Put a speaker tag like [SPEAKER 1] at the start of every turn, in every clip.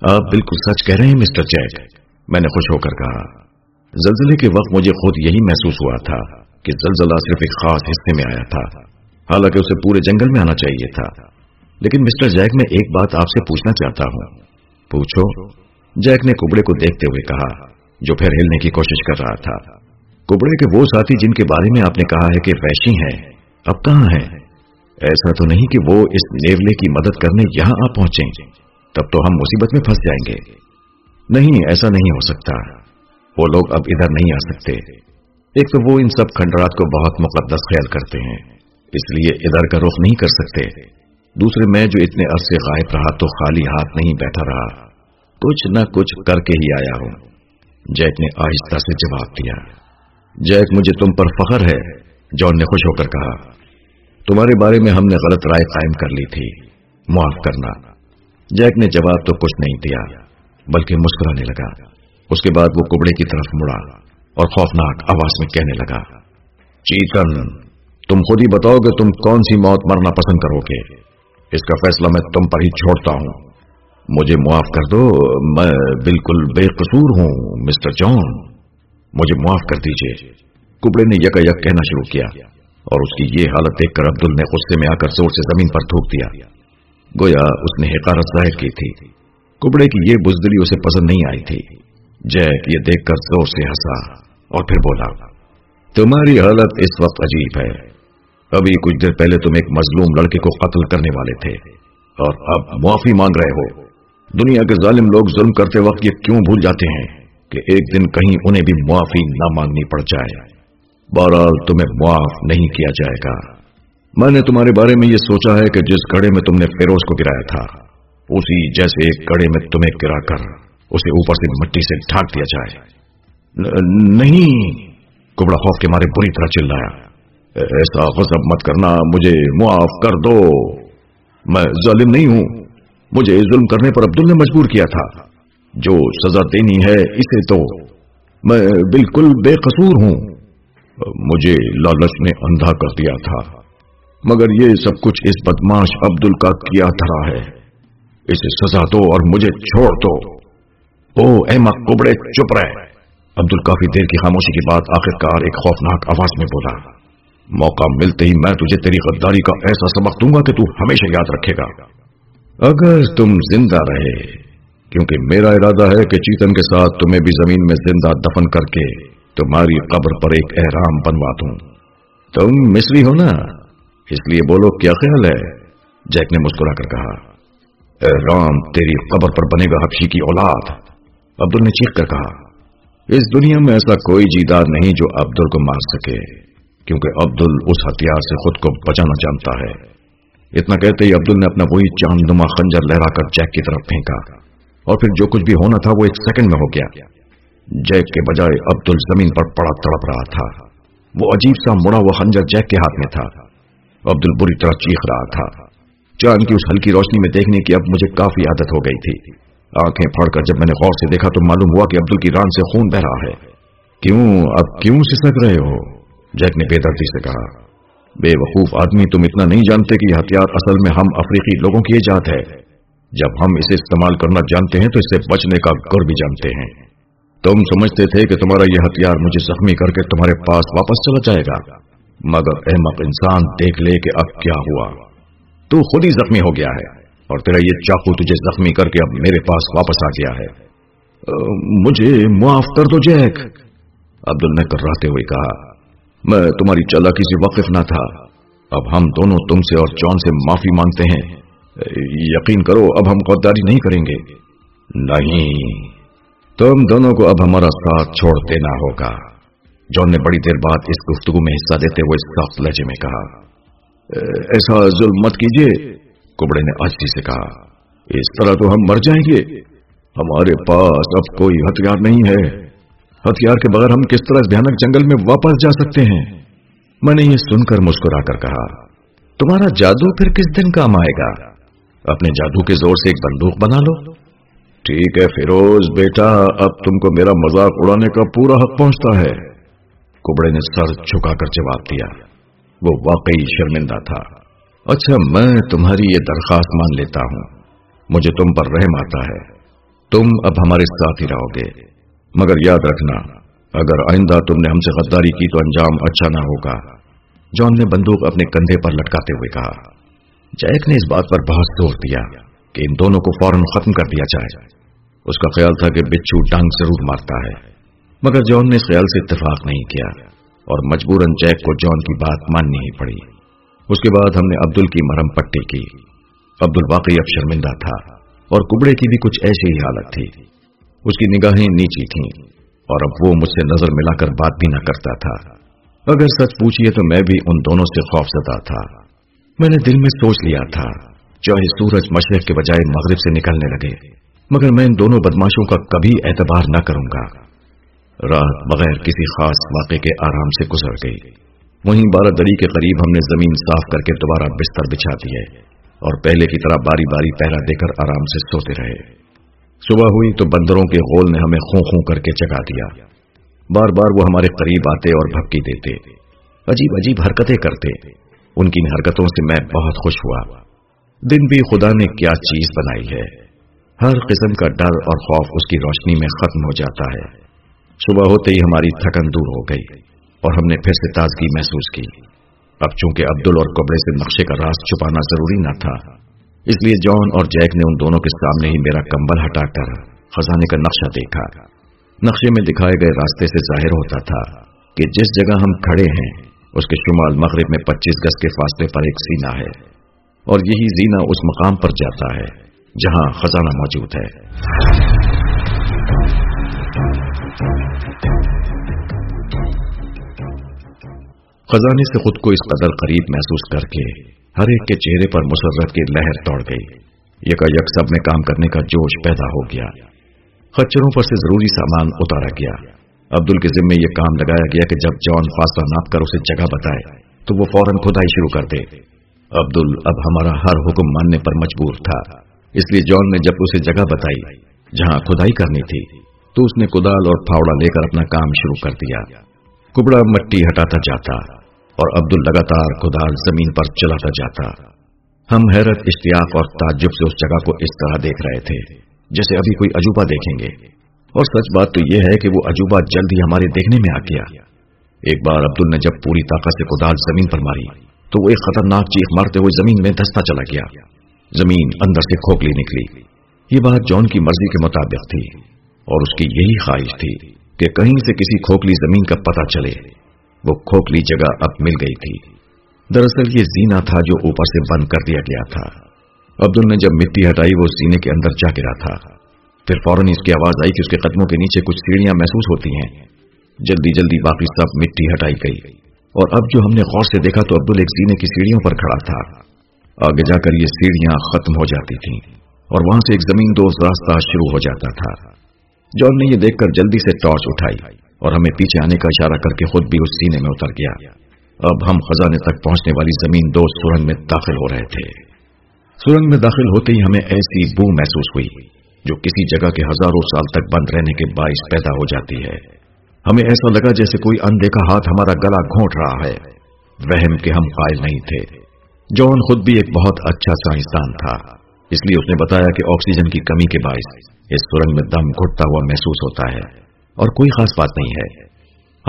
[SPEAKER 1] آپ بالکل سچ کہہ رہے ہیں، مسٹر جیک میں نے خوش ہو کر کہا۔ زلزلے کے وقت مجھے خود یہی محسوس ہوا تھا کہ زلزلہ صرف ایک خاص حصے میں آیا تھا۔ حالانکہ اسے پورے جنگل میں آنا چاہیے تھا۔ لیکن مسٹر جیک، میں ایک بات آپ سے پوچھنا چاہتا ہوں۔ پوچھو۔ جیک نے کبڑے کو دیکھتے ہوئے کہا، جو پھر ہلنے کی کوشش کر رہا تھا۔ کبڑے کے وہ ساتھی جن کے بارے میں آپ نے کہا ہے کہ ویشی ہیں، اب کہاں ہیں؟ ایسا تو نہیں کہ وہ اس نیولے کی مدد کرنے یہاں آ پہنچیں۔ تب تو ہم مصیبت میں پھنس جائیں گے۔ نہیں، ایسا نہیں ہو سکتا۔ وہ لوگ اب ادھر نہیں آ سکتے۔ ایک تو وہ ان سب کھنڈرات کو بہت مقدس خیال کرتے ہیں، اس لیے ادھر کا رخ نہیں کر سکتے۔ دوسرے، میں جو اتنے عرصے غائب رہا تو خالی ہاتھ نہیں بیٹھا رہا۔ کچھ نہ کچھ کر کے ہی آیا ہوں۔ جیک نے آہستہ سے جواب دیا۔ جیک مجھے تم پر فخر ہے، جان نے خوش ہو کر کہا۔ تمہارے بارے میں ہم نے غلط رائے قائم کر لی تھی۔ معاف کرنا۔ جیک نے جواب تو کچھ نہیں دیا، بلکہ مسکرانے لگا۔ اس کے بعد وہ کبڑے کی طرف مڑا اور خوفناک آواز میں کہنے لگا، چیتن، تم خود ہی بتاؤ کہ تم کون سی موت مرنا پسند کرو گے۔ اس کا فیصلہ میں تم پر ہی چھوڑتا ہوں۔ مجھے معاف کر دو، میں بالکل بے قصور ہوں، مسٹر جان۔ مجھے معاف کر دیجیے کبڑے نے یک یک کہنا شروع کیا اور اس کی یہ حالت دیکھ کر عبدل نے غصے میں آ کر زور سے زمین پر تھوک دیا۔ گویا اس نے حقارت ظاہر کی تھی۔ کبڑے کی یہ بزدلی اسے پسند نہیں آئی تھی۔ جیک یہ دیکھ کر زور سے ہنسا اور پھر بولا، تمہاری حالت اس وقت عجیب ہے۔ ابھی کچھ دیر پہلے تم ایک مظلوم لڑکے کو قتل کرنے والے تھے اور اب معافی مانگ رہے ہو۔ دنیا کے ظالم لوگ ظلم کرتے وقت یہ کیوں بھول جاتے ہیں کہ ایک دن کہیں انہیں بھی معافی نہ مانگنی پڑ جائے؟ بہرحال تمہیں معاف نہیں کیا جائے گا۔ میں نے تمہارے بارے میں یہ سوچا ہے کہ جس کڑے میں تم نے فیروز کو گرایا تھا، اسی جیسے ایک کڑے میں تمہیں گرا کر اسے اوپر سے مٹی سے ڈھانک دیا جائے۔ نہیں کبڑا خوف کے مارے بری طرح چل رہا ایسا غضب مت کرنا، مجھے معاف کر دو۔ میں ظالم نہیں ہوں۔ مجھے ظلم کرنے پر عبدل نے مجبور کیا تھا۔ جو سزا دینی ہے، اسے تو میں بالکل بے قصور ہوں۔ مجھے لالچ نے اندھا کر دیا تھا۔ مگر یہ سب کچھ اس بدماش عبدل کا کیا دھرا ہے۔ اسے سزا دو اور مجھے چھوڑ دو۔ او احمد کبڑے چپ رہے عبدل کافی دیر کی خاموشی کے بعد آخر کار ایک خوفناک آواز میں بولا، موقع ملتے ہی میں تجھے تیری غداری کا ایسا سبق دوں گا کہ تو ہمیشہ یاد رکھے گا۔ اگر تم زندہ رہے، کیونکہ میرا ارادہ ہے کہ چیتن کے ساتھ تمہیں بھی زمین میں زندہ دفن کر کے تمہاری قبر پر ایک احرام بنوا دوں۔ تم مصری ہو نا؟ اس لیے بولو، کیا خیال ہے؟ جیک نے مسکرا کر کہا، اے رام، تیری قبر پر بنے گا حبشی کی اولاد۔ عبدل نے چیخ کر کہا، اس دنیا میں ایسا کوئی جیدار نہیں جو عبدل کو مار سکے، کیونکہ عبدل اس ہتھیار سے خود کو بچانا جانتا ہے۔ اتنا کہتے ہی عبدل نے اپنا وہی چاند نما خنجر لہرا کر جیک کی طرف پھینکا، اور پھر جو کچھ بھی ہونا تھا وہ ایک سیکنڈ میں ہو گیا۔ جیک کے بجائے عبدل زمین پر پڑا تڑپ رہا تھا۔ وہ عجیب سا مڑا ہوا خنجر جیک کے ہاتھ میں تھا۔ عبدل بری طرح چیخ رہا تھا۔ چاند کی اس ہلکی روشنی میں دیکھنے کی اب مجھے کافی عادت ہو گئی تھی۔ آنکھیں پھڑ کر جب میں نے غور سے دیکھا تو معلوم ہوا کہ عبدل کی ران سے خون بہ رہا ہے۔ کیوں؟ اب کیوں سسک رہے ہو؟ جیک نے بے دردی سے کہا۔ بے وقوف آدمی، تم اتنا نہیں جانتے کہ یہ ہتھیار اصل میں ہم افریقی لوگوں کی ایجاد ہے۔ جب ہم اسے استعمال کرنا جانتے ہیں تو اس سے بچنے کا گر بھی جانتے ہیں۔ تم سمجھتے تھے کہ تمہارا یہ ہتھیار مجھے زخمی کر کے تمہارے پاس واپس چلا جائے گا۔ مگر احمق انسان دیکھ لے کہ اب کیا ہوا۔ تو خود ہی زخمی ہو گیا ہے اور تیرا یہ چاقو تجھے زخمی کر کے اب میرے پاس واپس آ گیا ہے۔ مجھے معاف کر دو جیک۔ عبدل نے کراتے ہوئے کہا، میں تمہاری چالاکی سے واقف نہ تھا۔ اب ہم دونوں تم سے اور جان سے معافی مانگتے ہیں۔ یقین کرو، اب ہم غداری نہیں کریں گے۔ نہیں، تم دونوں کو اب ہمارا ساتھ چھوڑ دینا ہوگا۔ جان نے بڑی دیر بعد اس گفتگو میں حصہ دیتے ہوئے سخت لہجے میں کہا ایسا ظلم مت کیجیے کبڑے نے آجی سے کہا اس طرح تو ہم مر جائیں گے۔ ہمارے پاس اب کوئی ہتھیار نہیں ہے۔ ہتھیار کے بغیر ہم کس طرح بھیانک جنگل میں واپس جا سکتے ہیں؟ میں نے یہ سن کر مسکرا کر کہا تمہارا جادو پھر کس دن کام آئے گا؟ اپنے جادو کے زور سے ایک بندوق بنا لو۔ ٹھیک ہے فیروز بیٹا اب تم کو میرا مذاق اڑانے کا پورا حق پہنچتا ہے۔ کبڑے نے سر جھکا کر جواب دیا۔ وہ واقعی شرمندہ تھا۔ اچھا میں تمہاری یہ درخواست مان لیتا ہوں۔ مجھے تم پر رحم آتا ہے۔ تم اب ہمارے ساتھ ہی رہو گے۔ مگر یاد رکھنا، اگر آئندہ تم نے ہم سے غداری کی تو انجام اچھا نہ ہوگا۔ جان نے بندوق اپنے کندھے پر لٹکاتے ہوئے کہا، جیک نے اس بات پر بہت زور دیا کہ ان دونوں کو فوراً ختم کر دیا جائے۔ اس کا خیال تھا کہ بچھو ڈانگ ضرور مارتا ہے۔ مگر جان نے اس خیال سے اتفاق نہیں کیا اور مجبوراً جیک کو جان کی بات ماننی ہی پڑی۔ اس کے بعد ہم نے عبدل کی مرم پٹی کی۔ عبدل واقعی اب شرمندہ تھا اور کبڑے کی بھی کچھ ایسی ہی حالت تھی۔ اس کی نگاہیں نیچی تھیں اور اب وہ مجھ سے نظر ملا کر بات بھی نہ کرتا تھا۔ اگر سچ پوچھئے تو میں بھی ان دونوں سے خوف زدہ تھا۔ میں نے دل میں سوچ لیا تھا، چاہے سورج مشرق کے بجائے مغرب سے نکلنے لگے، مگر میں ان دونوں بدماشوں کا کبھی اعتبار نہ کروں گا۔ رات بغیر کسی خاص واقعے کے آرام سے گزر گئی۔ وہیں بارہ دری کے قریب ہم نے زمین صاف کر کے دوبارہ بستر بچھا دیے اور پہلے کی طرح باری باری پہلا دے کر آرام سے سوتے رہے۔ صبح ہوئی تو بندروں کے غول نے ہمیں خوں خوں کر کے چگا دیا۔ بار بار وہ ہمارے قریب آتے اور بھپکی دیتے۔ عجیب عجیب حرکتیں کرتے۔ ان کی حرکتوں سے میں بہت خوش ہوا۔ دن بھی خدا نے کیا چیز بنائی ہے۔ ہر قسم کا ڈر اور خوف اس کی روشنی میں ختم ہو جاتا ہے۔ صبح ہوتے ہی ہماری تھکن دور ہو گئی اور ہم نے پھر سے تازگی محسوس کی۔ اب چونکہ عبدل اور کبڑے سے نقشے کا راز چھپانا ضروری نہ تھا، اس لیے جان اور جیک نے ان دونوں کے سامنے ہی میرا کمبل ہٹا کر خزانے کا نقشہ دیکھا۔ نقشے میں دکھائے گئے راستے سے ظاہر ہوتا تھا کہ جس جگہ ہم کھڑے ہیں، اس کے شمال مغرب میں پچیس گز کے فاصلے پر ایک زینہ ہے اور یہی زینہ اس مقام پر جاتا ہے جہاں خزانہ موجود ہے۔ خزانے سے خود کو اس قدر قریب محسوس کر کے ہر ایک کے چہرے پر مسرت کی لہر توڑ گئی۔ یکا یک سب میں کام کرنے کا جوش پیدا ہو گیا۔ خچروں پر سے ضروری سامان اتارا گیا۔ عبدل کے ذمے یہ کام لگایا گیا کہ جب جان فاصلہ ناپ کر اسے جگہ بتائے، تو وہ فوراً کھدائی شروع کر دے۔ عبدل اب ہمارا ہر حکم ماننے پر مجبور تھا۔ اس لیے جان نے جب اسے جگہ بتائی، جہاں کھدائی کرنی تھی، تو اس نے کدال اور پھاوڑا لے کر اپنا کام شروع کر دیا۔ کبڑا مٹی ہٹاتا جاتا اور عبد لگاتار کدال زمین پر چلاتا جاتا۔ ہم حیرت، اشتیاق اور تعجب سے اس جگہ کو اس طرح دیکھ رہے تھے، جیسے ابھی کوئی عجوبہ دیکھیں گے۔ اور سچ بات تو یہ ہے کہ وہ عجوبہ جلد ہی ہمارے دیکھنے میں آ گیا۔ ایک بار عبدل نے جب پوری طاقت سے کدال زمین پر ماری، تو وہ ایک خطرناک چیخ مارتے ہوئے زمین میں دستا چلا گیا۔ زمین اندر سے کھوکھلی نکلی۔ یہ بات جون کی مرضی کے مطابق تھی اور اس کی یہی خواہش تھی۔ کہ کہیں سے کسی کھوکھلی زمین کا پتہ چلے۔ وہ کھوکھلی جگہ اب مل گئی تھی۔ دراصل یہ زینا تھا جو اوپر سے بند کر دیا گیا تھا۔ عبدل نے جب مٹی ہٹائی، وہ سینے کے اندر جا گرا تھا۔ پھر فوراً اس کی آواز آئی کہ اس کے قدموں کے نیچے کچھ سیڑھیاں محسوس ہوتی ہیں۔ جلدی جلدی باقی سب مٹی ہٹائی گئی۔ اور اب جو ہم نے غور سے دیکھا تو عبدل ایک سینے کی سیڑھیوں پر کھڑا تھا۔ آگے جا کر یہ سیڑھیاں ختم ہو جاتی تھیں اور وہاں سے ایک زمین دوست راستہ شروع ہو جاتا تھا۔ جان نے یہ دیکھ کر جلدی سے ٹارچ اٹھائی اور ہمیں پیچھے آنے کا اشارہ کر کے خود بھی اس سینے میں اتر گیا۔ اب ہم خزانے تک پہنچنے والی زمین دو سرنگ میں داخل ہو رہے تھے۔ سرنگ میں داخل ہوتے ہی ہمیں ایسی بو محسوس ہوئی جو کسی جگہ کے ہزاروں سال تک بند رہنے کے باعث پیدا ہو جاتی ہے۔ ہمیں ایسا لگا جیسے کوئی اندیکھا ہاتھ ہمارا گلا گھونٹ رہا ہے۔ وہم کے ہم قائل نہیں تھے۔ جون خود بھی ایک بہت اچھا سائنسدان تھا۔ اس لیے اس نے بتایا کہ آکسیجن کی کمی کے باعث اس سرنگ میں دم گھٹتا ہوا محسوس ہوتا ہے اور کوئی خاص بات نہیں ہے۔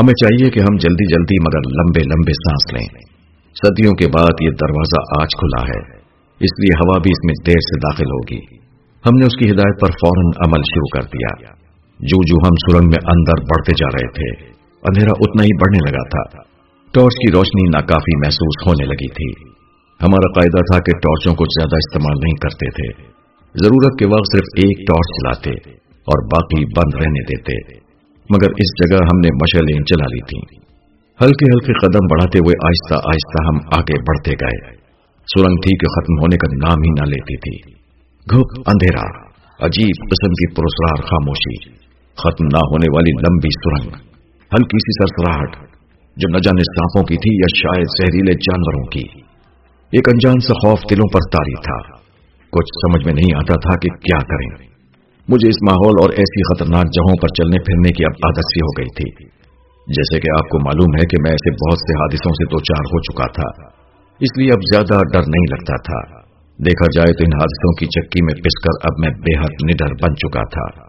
[SPEAKER 1] ہمیں چاہیے کہ ہم جلدی جلدی مگر لمبے لمبے سانس لیں۔ صدیوں کے بعد یہ دروازہ آج کھلا ہے، اس لیے ہوا بھی اس میں دیر سے داخل ہوگی۔ ہم نے اس کی ہدایت پر فوراً عمل شروع کر دیا۔ جو جو ہم سرنگ میں اندر بڑھتے جا رہے تھے، اندھیرا اتنا ہی بڑھنے لگا تھا۔ ٹارچ کی روشنی ناکافی محسوس ہونے لگی تھی۔ ہمارا قاعدہ تھا کہ ٹارچوں کو زیادہ استعمال نہیں کرتے تھے۔ ضرورت کے وقت صرف ایک ٹارچ چلاتے اور باقی بند رہنے دیتے، مگر اس جگہ ہم نے مشلیں چلا لی تھی ہلکے ہلکے قدم بڑھاتے ہوئے آہستہ آہستہ ہم آگے بڑھتے گئے۔ سرنگ تھی کہ ختم ہونے کا نام ہی نہ لیتی تھی۔ گھپ اندھیرا، عجیب قسم کی پرسرار خاموشی، ختم نہ ہونے والی لمبی سرنگ، ہلکی سی سرسراہٹ، جو نہ جانے سانپوں کی تھی یا شاید زہریلے جانوروں کی۔ ایک انجان سا خوف دلوں پر تاری تھا۔ کچھ سمجھ میں نہیں آتا تھا کہ کیا کریں۔ مجھے اس ماحول اور ایسی خطرناک جگہوں پر چلنے پھرنے کی اب عادت سی ہو گئی تھی۔ جیسے کہ آپ کو معلوم ہے کہ میں ایسے بہت سے حادثوں سے دو چار ہو چکا تھا۔ اس لیے اب زیادہ ڈر نہیں لگتا تھا۔ دیکھا جائے تو ان حادثوں کی چکی میں پس کر اب میں بے حد نڈر بن چکا تھا۔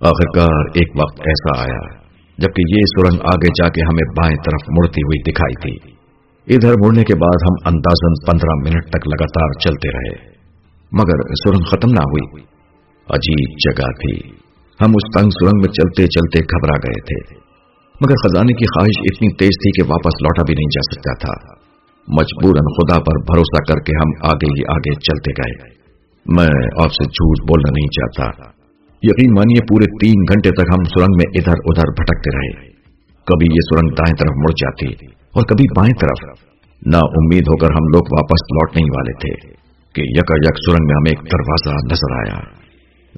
[SPEAKER 1] آخرکار ایک وقت ایسا آیا جبکہ یہ سرنگ آگے جا کے ہمیں بائیں طرف مڑتی ہوئی دکھائی تھی۔ ادھر مڑنے کے بعد ہم اندازن پندرہ منٹ تک لگاتار چلتے رہے۔ مگر سرنگ ختم نہ ہوئی۔ عجیب جگہ تھی۔ ہم اس تنگ سرنگ میں چلتے چلتے گھبرا گئے تھے۔ مگر خزانے کی خواہش اتنی تیز تھی کہ واپس لوٹا بھی نہیں جا سکتا تھا۔ مجبور خدا پر بھروسہ کر کے ہم آگے ہی آگے چلتے گئے۔ میں آپ سے جھوٹ بولنا نہیں چاہتا۔ یقین مانیے پورے تین گھنٹے تک ہم سرنگ میں ادھر ادھر بھٹکتے رہے۔ کبھی یہ سرنگ دائیں طرف مڑ جاتی اور کبھی بائیں طرف۔ نہ امید ہو کر ہم لوگ واپس لوٹنے والے تھے۔ کہ یکا یک سرنگ میں ہمیں ایک دروازہ نظر آیا۔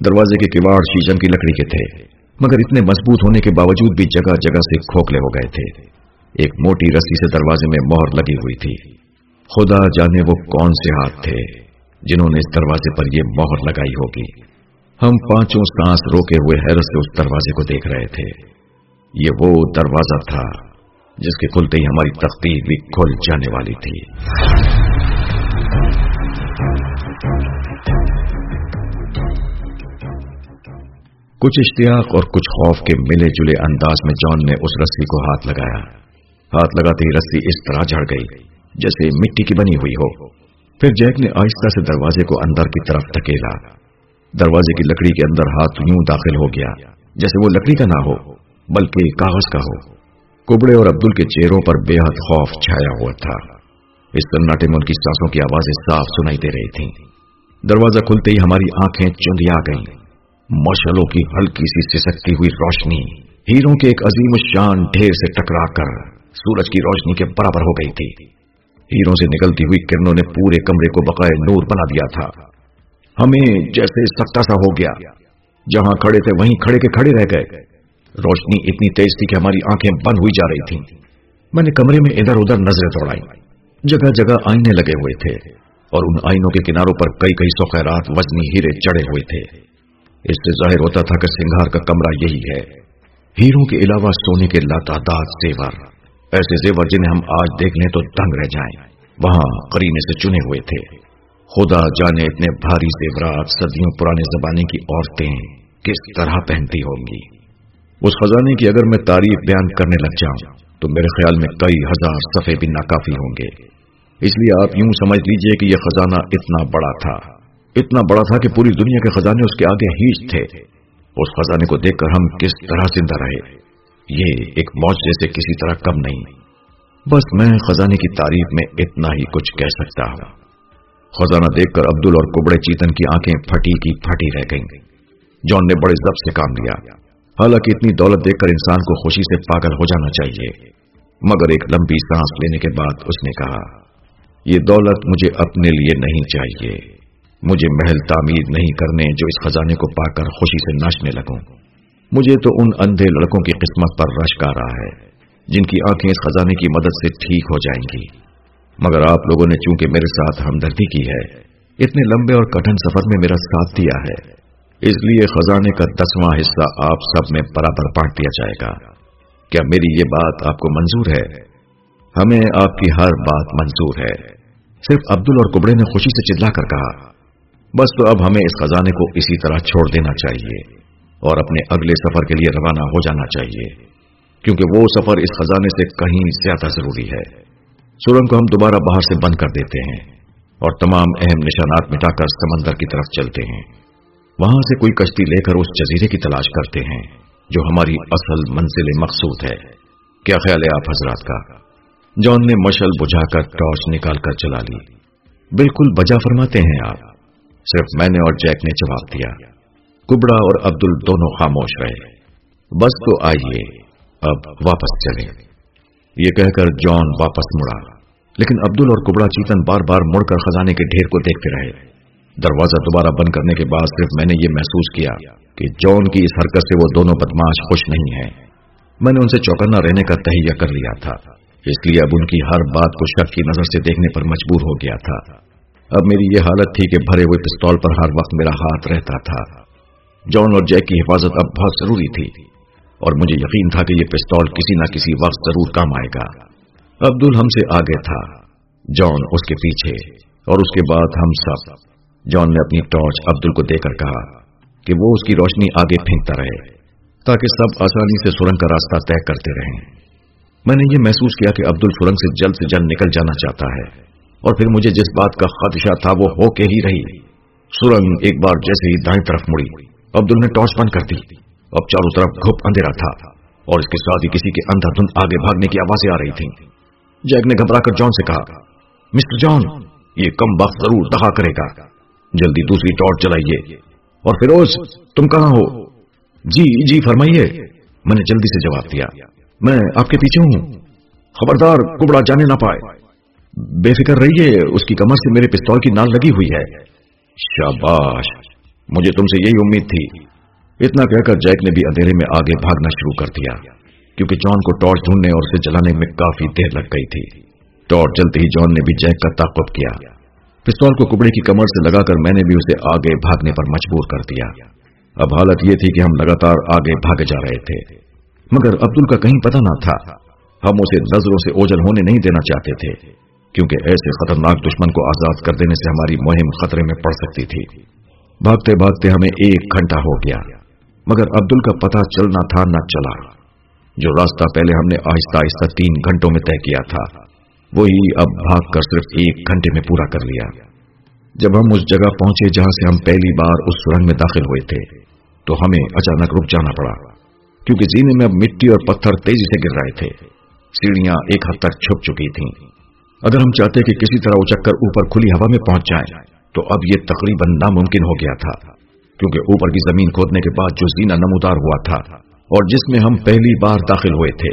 [SPEAKER 1] دروازے کے کواڑ شیشم کی لکڑی کے تھے، مگر اتنے مضبوط ہونے کے باوجود بھی جگہ جگہ سے کھوکھلے ہو گئے تھے۔ ایک موٹی رسی سے دروازے میں مہر لگی ہوئی تھی۔ خدا جانے وہ کون سے ہاتھ تھے جنہوں نے اس دروازے پر یہ مہر لگائی ہوگی۔ ہم پانچوں سانس روکے ہوئے حیرت سے اس دروازے کو دیکھ رہے تھے۔ یہ وہ دروازہ تھا جس کے کھلتے ہی ہماری تختی بھی کھل جانے والی تھی۔ کچھ اشتیاق اور کچھ خوف کے ملے جلے انداز میں جان نے اس رسی کو ہاتھ لگایا۔ ہاتھ لگاتے ہی رسی اس طرح جھڑ گئی، جیسے مٹی کی بنی ہوئی ہو۔ پھر جیک نے آہستہ سے دروازے کو اندر کی طرف دھکیلا۔ دروازے کی لکڑی کے اندر ہاتھ یوں داخل ہو گیا، جیسے وہ لکڑی کا نہ ہو، بلکہ کاغذ کا ہو۔ کبڑے اور عبدل کے چہروں پر بے حد خوف چھایا ہوا تھا۔ اس سناٹے میں ان کی سانسوں کی آوازیں صاف سنائی دے رہی تھیں۔ دروازہ کھلتے ہی ہماری آنکھیں چندیا گئیں۔ مشلوں کی ہلکی سی سسکتی ہوئی روشنی، ہیروں کے ایک عظیم شان ڈھیر سے ٹکرا کر سورج کی روشنی کے برابر ہو گئی تھی۔ ہیروں سے نکلتی ہوئی کرنوں نے پورے کمرے کو بقائے نور بنا دیا تھا۔ ہمیں جیسے سکتا سا ہو گیا، جہاں کھڑے تھے وہیں کھڑے کے کھڑے رہ گئے۔ روشنی اتنی تیز تھی کہ ہماری آنکھیں بند ہوئی جا رہی تھیں۔ میں نے کمرے میں ادھر ادھر نظریں دوڑائی جگہ جگہ آئینے لگے ہوئے تھے اور ان آئینوں کے کناروں پر کئی کئی سوخیرات وزنی ہیرے چڑھے ہوئے تھے۔ اس سے ظاہر ہوتا تھا کہ سنگھار کا کمرہ یہی ہے۔ ہیروں کے علاوہ سونے کے لاتعداد زیور۔ ایسے زیور جنہیں ہم آج دیکھ لیں تو دنگ رہ جائیں۔ وہاں کرینے سے چنے ہوئے تھے۔ خدا جانے اتنے بھاری زیورات صدیوں پرانے زمانے کی عورتیں کس طرح پہنتی ہوں گی۔ اس خزانے کی اگر میں تعریف بیان کرنے لگ جاؤں، تو میرے خیال میں کئی ہزار صفحے بھی ناکافی ہوں گے۔ اس لیے آپ یوں سمجھ لیجیے کہ یہ خزانہ اتنا بڑا تھا۔ اتنا بڑا تھا کہ پوری دنیا کے خزانے اس کے آگے ہیچ تھے۔ اس خزانے کو دیکھ کر ہم کس طرح زندہ رہے۔ یہ ایک موج جیسے کسی طرح کم نہیں۔ بس میں خزانے کی تعریف میں اتنا ہی کچھ کہہ سکتا ہوں۔ خزانہ دیکھ کر عبدل اور کبڑے چیتن کی آنکھیں پھٹی کی پھٹی رہ گئیں۔ جان نے بڑے ضبط سے کام لیا۔ حالانکہ اتنی دولت دیکھ کر انسان کو خوشی سے پاگل ہو جانا چاہیے۔ مگر ایک لمبی سانس لینے کے بعد اس نے کہا، یہ دولت مجھے اپنے لیے نہیں چاہیے۔ مجھے محل تعمیر نہیں کرنے جو اس خزانے کو پا کر خوشی سے ناچنے لگوں۔ مجھے تو ان اندھے لڑکوں کی قسمت پر رشک آ رہا ہے، جن کی آنکھیں اس خزانے کی مدد سے ٹھیک ہو جائیں گی۔ مگر آپ لوگوں نے چونکہ میرے ساتھ ہمدردی کی ہے، اتنے لمبے اور کٹن سفر میں میرا ساتھ دیا ہے۔ اس لیے خزانے کا دسواں حصہ آپ سب میں برابر بانٹ دیا جائے گا۔ کیا میری یہ بات آپ کو منظور ہے؟ ہمیں آپ کی ہر بات منظور ہے۔ صرف عبدل اور کبڑے نے خوشی سے چلا کر کہا بس تو اب ہمیں اس خزانے کو اسی طرح چھوڑ دینا چاہیے اور اپنے اگلے سفر کے لیے روانہ ہو جانا چاہیے، کیونکہ وہ سفر اس خزانے سے کہیں زیادہ ضروری ہے۔ سورنگ کو ہم دوبارہ باہر سے بند کر دیتے ہیں اور تمام اہم نشانات مٹا کر سمندر کی طرف چلتے ہیں۔ وہاں سے کوئی کشتی لے کر اس جزیرے کی تلاش کرتے ہیں، جو ہماری اصل منزل مقصود ہے۔ کیا خیال ہے آپ حضرات کا؟ جان نے مشل بجھا کر ٹارچ نکال کر چلا لی۔ بالکل بجا فرماتے ہیں آپ۔ صرف میں نے اور جیک نے جواب دیا۔ کبڑا اور عبدل دونوں خاموش رہے۔ بس تو آئیے، اب واپس چلے یہ کہہ کر جان واپس مڑا۔ لیکن عبدل اور کبڑا چیتن بار بار مڑ کر خزانے کے ڈھیر کو دیکھتے رہے۔ دروازہ دوبارہ بند کرنے کے بعد صرف میں نے یہ محسوس کیا کہ جون کی اس حرکت سے وہ دونوں بدماش خوش نہیں ہیں۔ میں نے ان سے چوکنا رہنے کا تہیا کر لیا تھا۔ اس لیے اب ان کی ہر بات کو شک کی نظر سے دیکھنے پر مجبور ہو گیا تھا۔ اب میری یہ حالت تھی کہ بھرے ہوئے پستول پر ہر وقت میرا ہاتھ رہتا تھا۔ جان اور جیک کی حفاظت اب بہت ضروری تھی اور مجھے یقین تھا کہ یہ پستول کسی نہ کسی وقت ضرور کام آئے گا۔ عبدل ہم سے آگے تھا۔ جان اس کے پیچھے اور اس کے بعد ہم سب۔ جان نے اپنی ٹارچ عبدل کو دے کر کہا کہ وہ اس کی روشنی آگے پھینکتا رہے تاکہ سب آسانی سے سرنگ کا راستہ طے کرتے رہیں۔ میں نے یہ محسوس کیا کہ عبد الفرنگ سے جلد سے جلد نکل جانا چاہتا ہے۔ اور پھر مجھے جس بات کا خدشہ تھا وہ ہو کے ہی رہی۔ سرنگ ایک بار جیسے ہی دائیں طرف مڑی۔ عبدل نے ٹارچ بند کر دی۔ اب چاروں طرف گھپ اندھیرا تھا اور اس کے ساتھ ہی کسی کے اندھا دھند آگے بھاگنے کی آوازیں آ رہی تھیں۔ جیک نے گھبرا کر جان سے کہا، مسٹر جان، یہ کم وقت ضرور دہا کرے گا۔ جلدی دوسری ٹارچ چلائیے اور فیروز، تم کہاں ہو؟ جی جی فرمائیے۔ میں نے جلدی سے جواب دیا، میں آپ کے پیچھے ہوں۔ خبردار، کبڑا جانے نہ پائے۔ بے فکر رہیے اس کی کمر سے میرے پستول کی نال لگی ہوئی ہے۔ شاباش، مجھے تم سے یہی امید تھی۔ اتنا کہہ کر جیک نے بھی اندھیرے میں آگے بھاگنا شروع کر دیا، کیونکہ جان کو ٹارچ ڈھونڈنے اور اسے جلانے میں کافی دیر لگ گئی تھی۔ ٹارچ جلتے ہی جان نے بھی جیک کا تعقب کیا۔ پستول کو کپڑے کی کمر سے لگا کر میں نے بھی اسے آگے بھاگنے پر مجبور کر دیا۔ اب حالت یہ تھی کہ ہم لگاتار آگے بھاگے جا رہے تھے۔ مگر عبدل کا کہیں پتہ نہ تھا۔ ہم اسے نظروں سے اوجل ہونے نہیں دینا چاہتے تھے۔ کیونکہ ایسے خطرناک دشمن کو آزاد کر دینے سے ہماری مہم خطرے میں پڑ سکتی تھی۔ بھاگتے بھاگتے ہمیں ایک گھنٹہ ہو گیا، مگر عبدل کا پتہ چلنا تھا نہ چلا۔ جو راستہ پہلے ہم نے آہستہ آہستہ تین گھنٹوں میں طے کیا تھا، وہی اب بھاگ کر صرف ایک گھنٹے میں پورا کر لیا۔ جب ہم اس جگہ پہنچے جہاں سے ہم پہلی بار اس سرنگ میں داخل ہوئے تھے، تو ہمیں اچانک رک جانا پڑا، کیونکہ زینے میں اب مٹی اور پتھر تیزی سے گر رہے تھے۔ سیڑھیاں ایک حد تک چھپ چکی تھیں۔ اگر ہم چاہتے کہ کسی طرح اچک کر اوپر کھلی ہوا میں پہنچ جائے، تو اب یہ تقریباً ناممکن ہو گیا تھا، کیونکہ اوپر کی زمین کھودنے کے بعد جو زینہ نمودار ہوا تھا اور جس میں ہم پہلی بار داخل ہوئے تھے،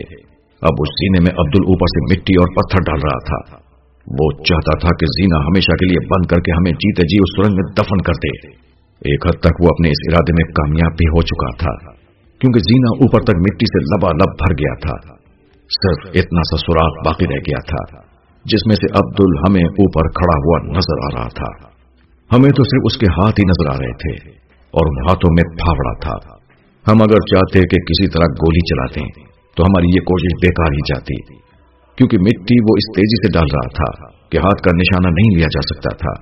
[SPEAKER 1] اب اس زینے میں عبد اوپر سے مٹی اور پتھر ڈال رہا تھا۔ وہ چاہتا تھا کہ زینا ہمیشہ کے لیے بند کر کے ہمیں جیتے جی اس سرنگ میں دفن کر دے۔ ایک حد تک وہ اپنے اس ارادے میں کامیاب بھی ہو چکا تھا، کیونکہ زینا اوپر تک مٹی سے لبا لب بھر گیا تھا۔ صرف اتنا سا سوراخ باقی رہ گیا تھا۔ جس میں سے عبد ہمیں اوپر کھڑا ہوا نظر آ رہا تھا۔ ہمیں تو صرف اس کے ہاتھ ہی نظر آ رہے تھے اور ان ہاتھوں میں پھاوڑا تھا۔ ہم اگر چاہتے کہ کسی طرح گولی چلاتے تو ہماری یہ کوشش بیکار ہی جاتی، کیونکہ مٹی وہ اس تیزی سے ڈال رہا تھا کہ ہاتھ کا نشانہ نہیں لیا جا سکتا تھا۔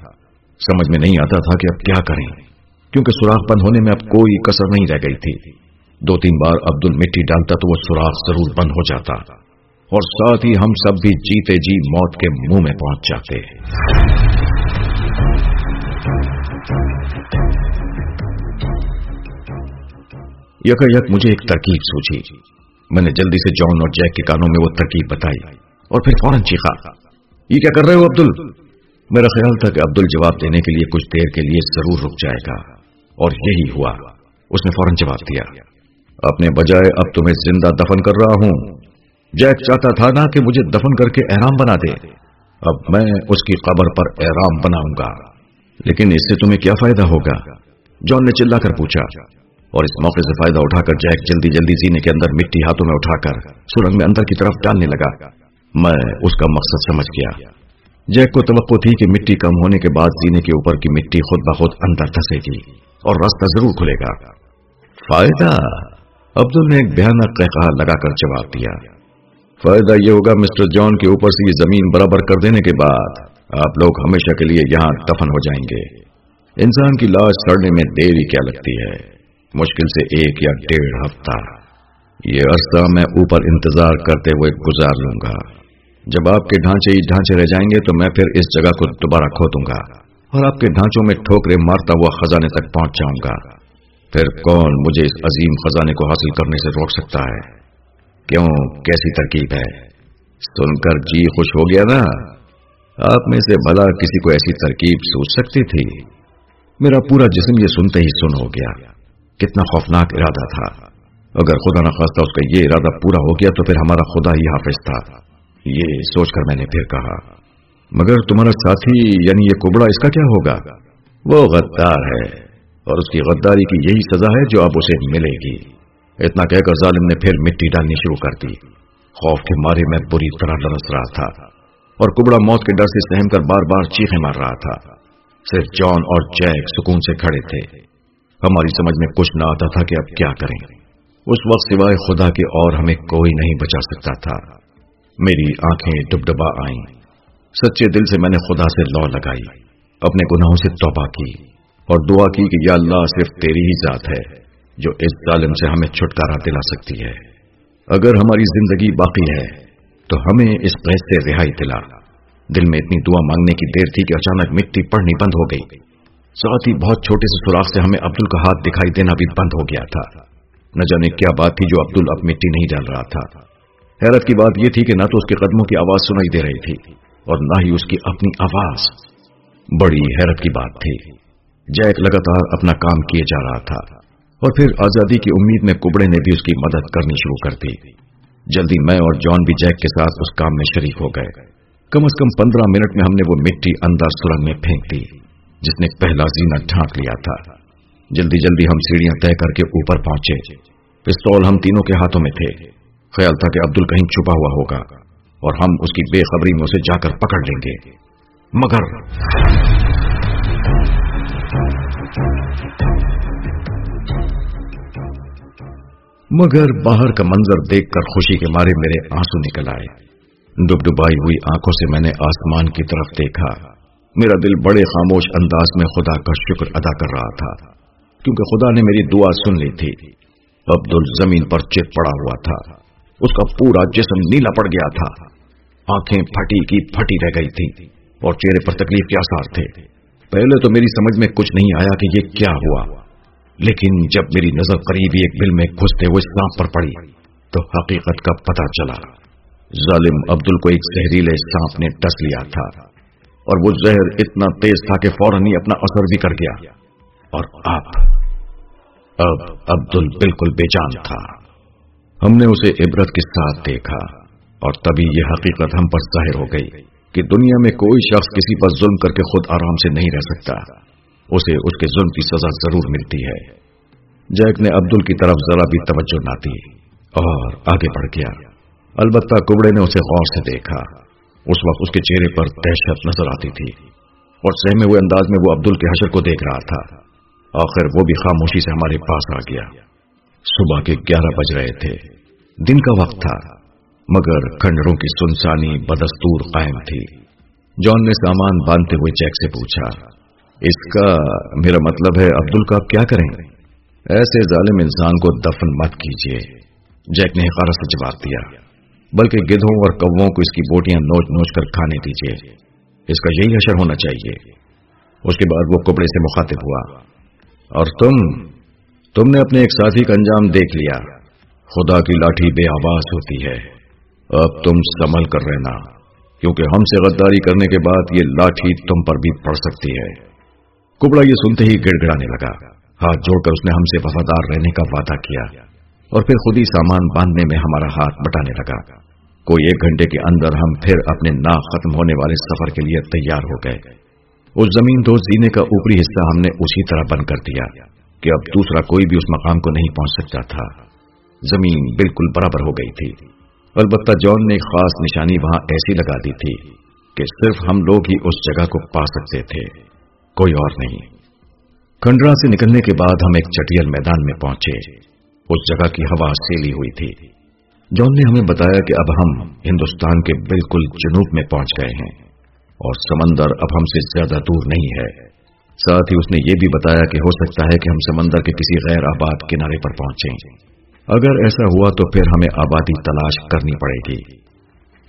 [SPEAKER 1] سمجھ میں نہیں آتا تھا کہ اب کیا کریں، کیونکہ سوراخ بند ہونے میں اب کوئی کسر نہیں رہ گئی تھی۔ دو تین بار عبد مٹی ڈالتا تو وہ سوراخ ضرور بند ہو جاتا۔ اور ساتھ ہی ہم سب بھی جیتے جی موت کے منہ میں پہنچ جاتے یک یک مجھے ایک ترکیب سوچی۔ میں نے جلدی سے جان اور جیک کے کانوں میں وہ ترکیب بتائی۔ اور پھر فوراً چیخا۔ یہ کیا کر رہے ہو عبدل؟ میرا خیال تھا کہ عبدل جواب دینے کے لیے کچھ دیر کے لیے ضرور رک جائے گا۔ اور یہی ہوا۔ اس نے فوراً جواب دیا۔ اپنے بجائے اب تمہیں زندہ دفن کر رہا ہوں۔ جیک چاہتا تھا نا کہ مجھے دفن کر کے احرام بنا دے۔ اب میں اس کی قبر پر احرام بناؤں گا۔ لیکن اس سے تمہیں کیا فائدہ ہوگا؟ جان نے چلا کر پوچھا۔ اور اس موقع سے فائدہ اٹھا کر جیک جلدی جلدی سینے کے اندر مٹی ہاتھوں میں اٹھا کر سرنگ میں اندر کی طرف ڈالنے لگا۔ میں اس کا مقصد سمجھ گیا۔ جیک کو توقع تھی کہ مٹی کم ہونے کے بعد سینے کے اوپر کی مٹی خود بخود اندر دھسے گی اور راستہ ضرور کھلے گا۔ فائدہ! عبدل نے ایک بھیانک قہقہ لگا کر جواب دیا۔ فائدہ یہ ہوگا مسٹر جان کے اوپر سے یہ زمین برابر کر دینے کے بعد آپ لوگ ہمیشہ کے لیے یہاں دفن ہو جائیں گے۔ انسان کی لاش سڑنے میں دیری کیا لگتی ہے؟ مشکل سے ایک یا ڈیڑھ ہفتہ۔ یہ عرصہ میں اوپر انتظار کرتے ہوئے گزار لوں گا۔ جب آپ کے ڈھانچے ہی ڈھانچے رہ جائیں گے تو میں پھر اس جگہ کو دوبارہ کھو دوں گا اور آپ کے ڈھانچوں میں ٹھوکرے مارتا ہوا خزانے تک پہنچ جاؤں گا۔ پھر کون مجھے اس عظیم خزانے کو حاصل کرنے سے روک سکتا ہے؟ کیوں؟ کیسی ترکیب ہے؟ سن کر جی خوش ہو گیا نا۔ آپ میں سے بھلا کسی کو ایسی ترکیب سوچ سکتی تھی۔ میرا پورا جسم یہ سنتے ہی سن ہو گیا۔ کتنا خوفناک ارادہ تھا۔ اگر خدا نخواستہ اس کا یہ ارادہ پورا ہو گیا تو پھر ہمارا خدا ہی حافظ تھا۔ یہ سوچ کر میں نے پھر کہا۔ مگر تمہارا ساتھی یعنی یہ کبڑا اس کا کیا ہوگا؟ وہ غدار ہے اور اس کی غداری کی یہی سزا ہے جو اب اسے ملے گی۔ اتنا کہہ کر ظالم نے پھر مٹی ڈالنی شروع کر دی۔ خوف کے مارے میں بری طرح لرس رہا تھا اور کبڑا موت کے ڈر سے سہم کر بار بار چیخیں مار رہا تھا۔ صرف جان اور جیک سکون سے کھڑے تھے۔ ہماری سمجھ میں کچھ نہ آتا تھا کہ اب کیا کریں۔ اس وقت سوائے خدا کے اور ہمیں کوئی نہیں بچا سکتا تھا۔ میری آنکھیں ڈب ڈبا آئیں۔ سچے دل سے میں نے خدا سے لو لگائی۔ اپنے گناہوں سے توبہ کی اور دعا کی کہ یا اللہ صرف تیری ہی ذات ہے۔ جو اس ظالم سے ہمیں چھٹکارا دلا سکتی ہے۔ اگر ہماری زندگی باقی ہے، تو ہمیں اس قید سے رہائی دلا۔ دل میں اتنی دعا مانگنے کی دیر تھی کہ اچانک مٹی پڑنی بند ہو گئی۔ ساتھ ہی بہت چھوٹے سے سوراخ سے ہمیں عبدل کا ہاتھ دکھائی دینا بھی بند ہو گیا تھا۔ نہ جانے کیا بات تھی جو عبدل اب مٹی نہیں ڈال رہا تھا۔ حیرت کی بات یہ تھی کہ نہ تو اس کے قدموں کی آواز سنائی دے رہی تھی اور نہ ہی اس کی اپنی آواز۔ بڑی حیرت کی بات تھی۔ جیک لگاتار اپنا کام کیے جا رہا تھا۔ اور پھر آزادی کی امید میں کبڑے نے بھی اس کی مدد کرنی شروع کر دی۔ جلدی میں اور جان بھی جیک کے ساتھ اس کام میں شریک ہو گئے۔ کم از کم پندرہ منٹ میں ہم نے وہ مٹی انداز سرنگ میں پھینک دی، جس نے پہلا زینہ ڈھانک لیا تھا۔ جلدی جلدی ہم سیڑھیاں طے کر کے اوپر پہنچے۔ پستول ہم تینوں کے ہاتھوں میں تھے۔ خیال تھا کہ عبدل کہیں چھپا ہوا ہوگا اور ہم اس کی بے خبری میں اسے جا کر پکڑ لیں گے۔ مگر مگر باہر کا منظر دیکھ کر خوشی کے مارے میرے آنسو نکل آئے۔ ڈب ڈبائی ہوئی آنکھوں سے میں نے آسمان کی طرف دیکھا۔ میرا دل بڑے خاموش انداز میں خدا کا شکر ادا کر رہا تھا، کیونکہ خدا نے میری دعا سن لی تھی۔ عبد زمین پر چپ پڑا ہوا تھا۔ اس کا پورا جسم نیلا پڑ گیا تھا۔ آنکھیں پھٹی کی پھٹی رہ گئی تھی اور چہرے پر تکلیف کے آسار تھے۔ پہلے تو میری سمجھ میں کچھ نہیں آیا کہ یہ کیا ہوا۔ لیکن جب میری نظر قریبی ایک بل میں گھستے ہوئے سانپ پر پڑی، تو حقیقت کا پتہ چلا۔ ظالم عبدل کو ایک زہریلے سانپ نے ڈس لیا تھا، اور وہ زہر اتنا تیز تھا کہ فوراً ہی اپنا اثر بھی کر گیا۔ اور اب اب عبدل بالکل بے جان تھا۔ ہم نے اسے عبرت کے ساتھ دیکھا، اور تبھی یہ حقیقت ہم پر ظاہر ہو گئی کہ دنیا میں کوئی شخص کسی پر ظلم کر کے خود آرام سے نہیں رہ سکتا۔ اسے اس کے ظلم کی سزا ضرور ملتی ہے۔ جیک نے عبدل کی طرف ذرا بھی توجہ نہ دی اور آگے بڑھ گیا۔ البتہ کبڑے نے اسے غور سے دیکھا۔ اس وقت اس کے چہرے پر دہشت نظر آتی تھی اور سہمے ہوئے انداز میں وہ عبدل کے حشر کو دیکھ رہا تھا۔ آخر وہ بھی خاموشی سے ہمارے پاس آ گیا۔ صبح کے گیارہ بج رہے تھے۔ دن کا وقت تھا، مگر کھنڈروں کی سنسانی بدستور قائم تھی۔ جان نے سامان باندھتے ہوئے چیک سے پوچھا اس کا میرا مطلب ہے، عبدل کا کیا کریں؟ ایسے ظالم انسان کو دفن مت کیجیے جیک نے حقارت سے جواب دیا، بلکہ گدھوں اور کووں کو اس کی بوٹیاں نوچ نوچ کر کھانے دیجیے اس کا یہی اثر ہونا چاہیے۔ اس کے بعد وہ کپڑے سے مخاطب ہوا۔ اور تم تم نے اپنے ایک ساتھی کا انجام دیکھ لیا۔ خدا کی لاٹھی بے آواز ہوتی ہے۔ اب تم سنبھل کر رہنا، کیونکہ ہم سے غداری کرنے کے بعد یہ لاٹھی تم پر بھی پڑ سکتی ہے۔ کبڑا یہ سنتے ہی گڑ گڑانے لگا۔ ہاتھ جوڑ کر اس نے ہم سے وفادار رہنے کا وعدہ کیا۔ اور پھر خود ہی سامان باندھنے میں ہمارا ہاتھ بٹانے لگا۔ کوئی ایک گھنٹے کے اندر ہم پھر اپنے نا ختم ہونے والے سفر کے لیے تیار ہو گئے۔ اس زمین دوست زینے کا اوپری حصہ ہم نے اسی طرح بند کر دیا کہ اب دوسرا کوئی بھی اس مقام کو نہیں پہنچ سکتا تھا۔ زمین بالکل برابر ہو گئی تھی۔ البتہ جان نے خاص نشانی وہاں ایسی لگا دی تھی کہ صرف ہم لوگ ہی اس جگہ کو پا سکتے تھے۔ کوئی اور نہیں۔ کھنڈرا سے نکلنے کے بعد ہم ایک چٹیل میدان میں پہنچے۔ اس جگہ کی ہوا سیلی ہوئی تھی۔ جان نے ہمیں بتایا کہ اب ہم ہندوستان کے بالکل جنوب میں پہنچ گئے ہیں۔ اور سمندر اب ہم سے زیادہ دور نہیں ہے۔ ساتھ ہی اس نے یہ بھی بتایا کہ ہو سکتا ہے کہ ہم سمندر کے کسی غیر آباد کنارے پر پہنچیں۔ اگر ایسا ہوا تو پھر ہمیں آبادی تلاش کرنی پڑے گی۔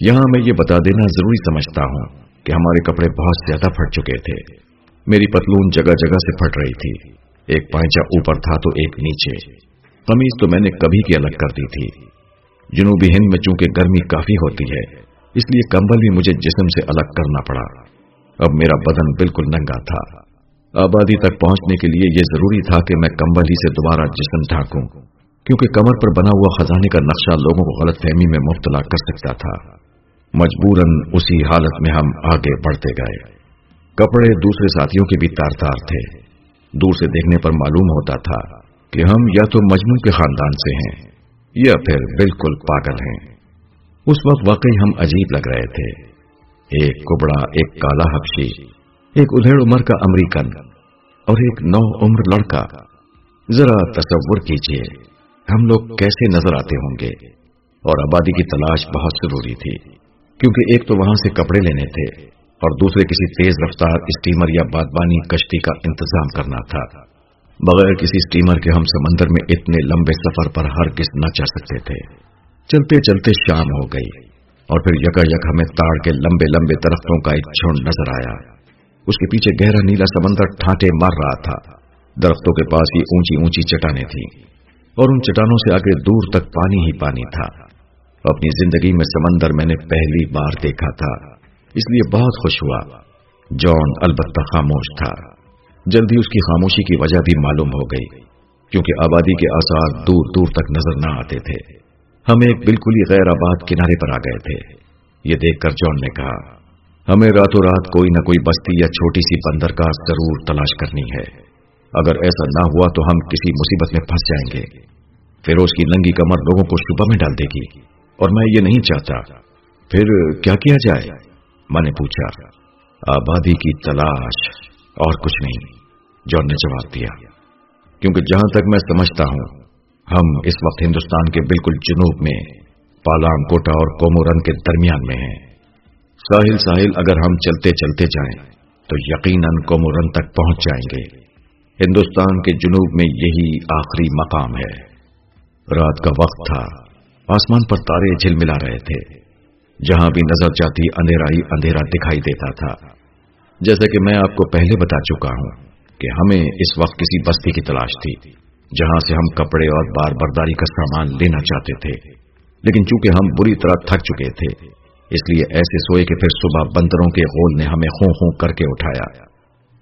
[SPEAKER 1] یہاں میں یہ بتا دینا ضروری سمجھتا ہوں کہ ہمارے کپڑے بہت زیادہ پھٹ چکے تھے۔ میری پتلون جگہ جگہ سے پھٹ رہی تھی۔ ایک پائچا اوپر تھا تو ایک نیچے۔ قمیض تو میں نے کبھی کی الگ کر دی تھی۔ جنوبی ہند میں چونکہ گرمی کافی ہوتی ہے، اس لیے کمبل بھی مجھے جسم سے الگ کرنا پڑا۔ اب میرا بدن بالکل ننگا تھا۔ آبادی تک پہنچنے کے لیے یہ ضروری تھا کہ میں کمبل ہی سے دوبارہ جسم ڈھانکوں، کیونکہ کمر پر بنا ہوا خزانے کا نقشہ لوگوں کو غلط فہمی میں مبتلا کر سکتا تھا۔ مجبوراً اسی حالت میں ہم آگے بڑھتے گئے۔ کپڑے دوسرے ساتھیوں کے بھی تار تار تھے۔ دور سے دیکھنے پر معلوم ہوتا تھا کہ ہم یا تو مجموع کے خاندان سے ہیں یا پھر بالکل پاگل ہیں۔ اس وقت واقعی ہم عجیب لگ رہے تھے۔ ایک کبڑا، ایک کالا حبشی، ایک ادھیڑ عمر کا امریکن اور ایک نو عمر لڑکا۔ ذرا تصور کیجیے، ہم لوگ کیسے نظر آتے ہوں گے؟ اور آبادی کی تلاش بہت ضروری تھی، کیونکہ ایک تو وہاں سے کپڑے لینے تھے۔ اور دوسرے کسی تیز رفتار اسٹیمر یا بادبانی کشتی کا انتظام کرنا تھا۔ بغیر کسی اسٹیمر کے ہم سمندر میں اتنے لمبے سفر پر ہر کس نہ چڑھ سکتے تھے۔ چلتے چلتے شام ہو گئی اور پھر یکا یک ہمیں تاڑ کے لمبے لمبے درختوں کا ایک جھنڈ نظر آیا۔ اس کے پیچھے گہرا نیلا سمندر ٹھانٹے مار رہا تھا۔ درختوں کے پاس ہی اونچی اونچی چٹانیں تھیں اور ان چٹانوں سے آگے دور تک پانی ہی پانی تھا۔ اپنی زندگی میں سمندر میں نے پہلی بار دیکھا تھا۔ اس لیے بہت خوش ہوا۔ جان البتہ خاموش تھا۔ جلدی اس کی خاموشی کی وجہ بھی معلوم ہو گئی، کیونکہ آبادی کے آثار دور دور تک نظر نہ آتے تھے۔ ہم ایک بالکل ہی غیر آباد کنارے پر آ گئے تھے۔ یہ دیکھ کر جان نے کہا، ہمیں راتوں رات کوئی نہ کوئی بستی یا چھوٹی سی بندر کا ضرور تلاش کرنی ہے۔ اگر ایسا نہ ہوا تو ہم کسی مصیبت میں پھنس جائیں گے۔ فیروز کی ننگی کمر لوگوں کو شبہ میں ڈال دے گی۔ اور میں یہ نہیں چاہتا۔ پھر کیا کیا جائے؟ میں نے پوچھا، آبادی کی تلاش اور کچھ نہیں جون نے جواب دیا، کیونکہ جہاں تک میں سمجھتا ہوں، ہم اس وقت ہندوستان کے بالکل جنوب میں، پالام، کوٹا اور کومورن کے درمیان میں ہیں۔ ساحل ساحل اگر ہم چلتے چلتے جائیں، تو یقیناً کومورن تک پہنچ جائیں گے۔ ہندوستان کے جنوب میں یہی آخری مقام ہے۔ رات کا وقت تھا، آسمان پر تارے جھل ملا رہے تھے۔ جہاں بھی نظر جاتی اندھیرا ہی اندھیرا دکھائی دیتا تھا۔ جیسے کہ میں آپ کو پہلے بتا چکا ہوں کہ ہمیں اس وقت کسی بستی کی تلاش تھی، جہاں سے ہم کپڑے اور بار برداری کا سامان لینا چاہتے تھے۔ لیکن چونکہ ہم بری طرح تھک چکے تھے، اس لیے ایسے سوئے کہ پھر صبح بندروں کے غول نے ہمیں خوں خوں کر کے اٹھایا۔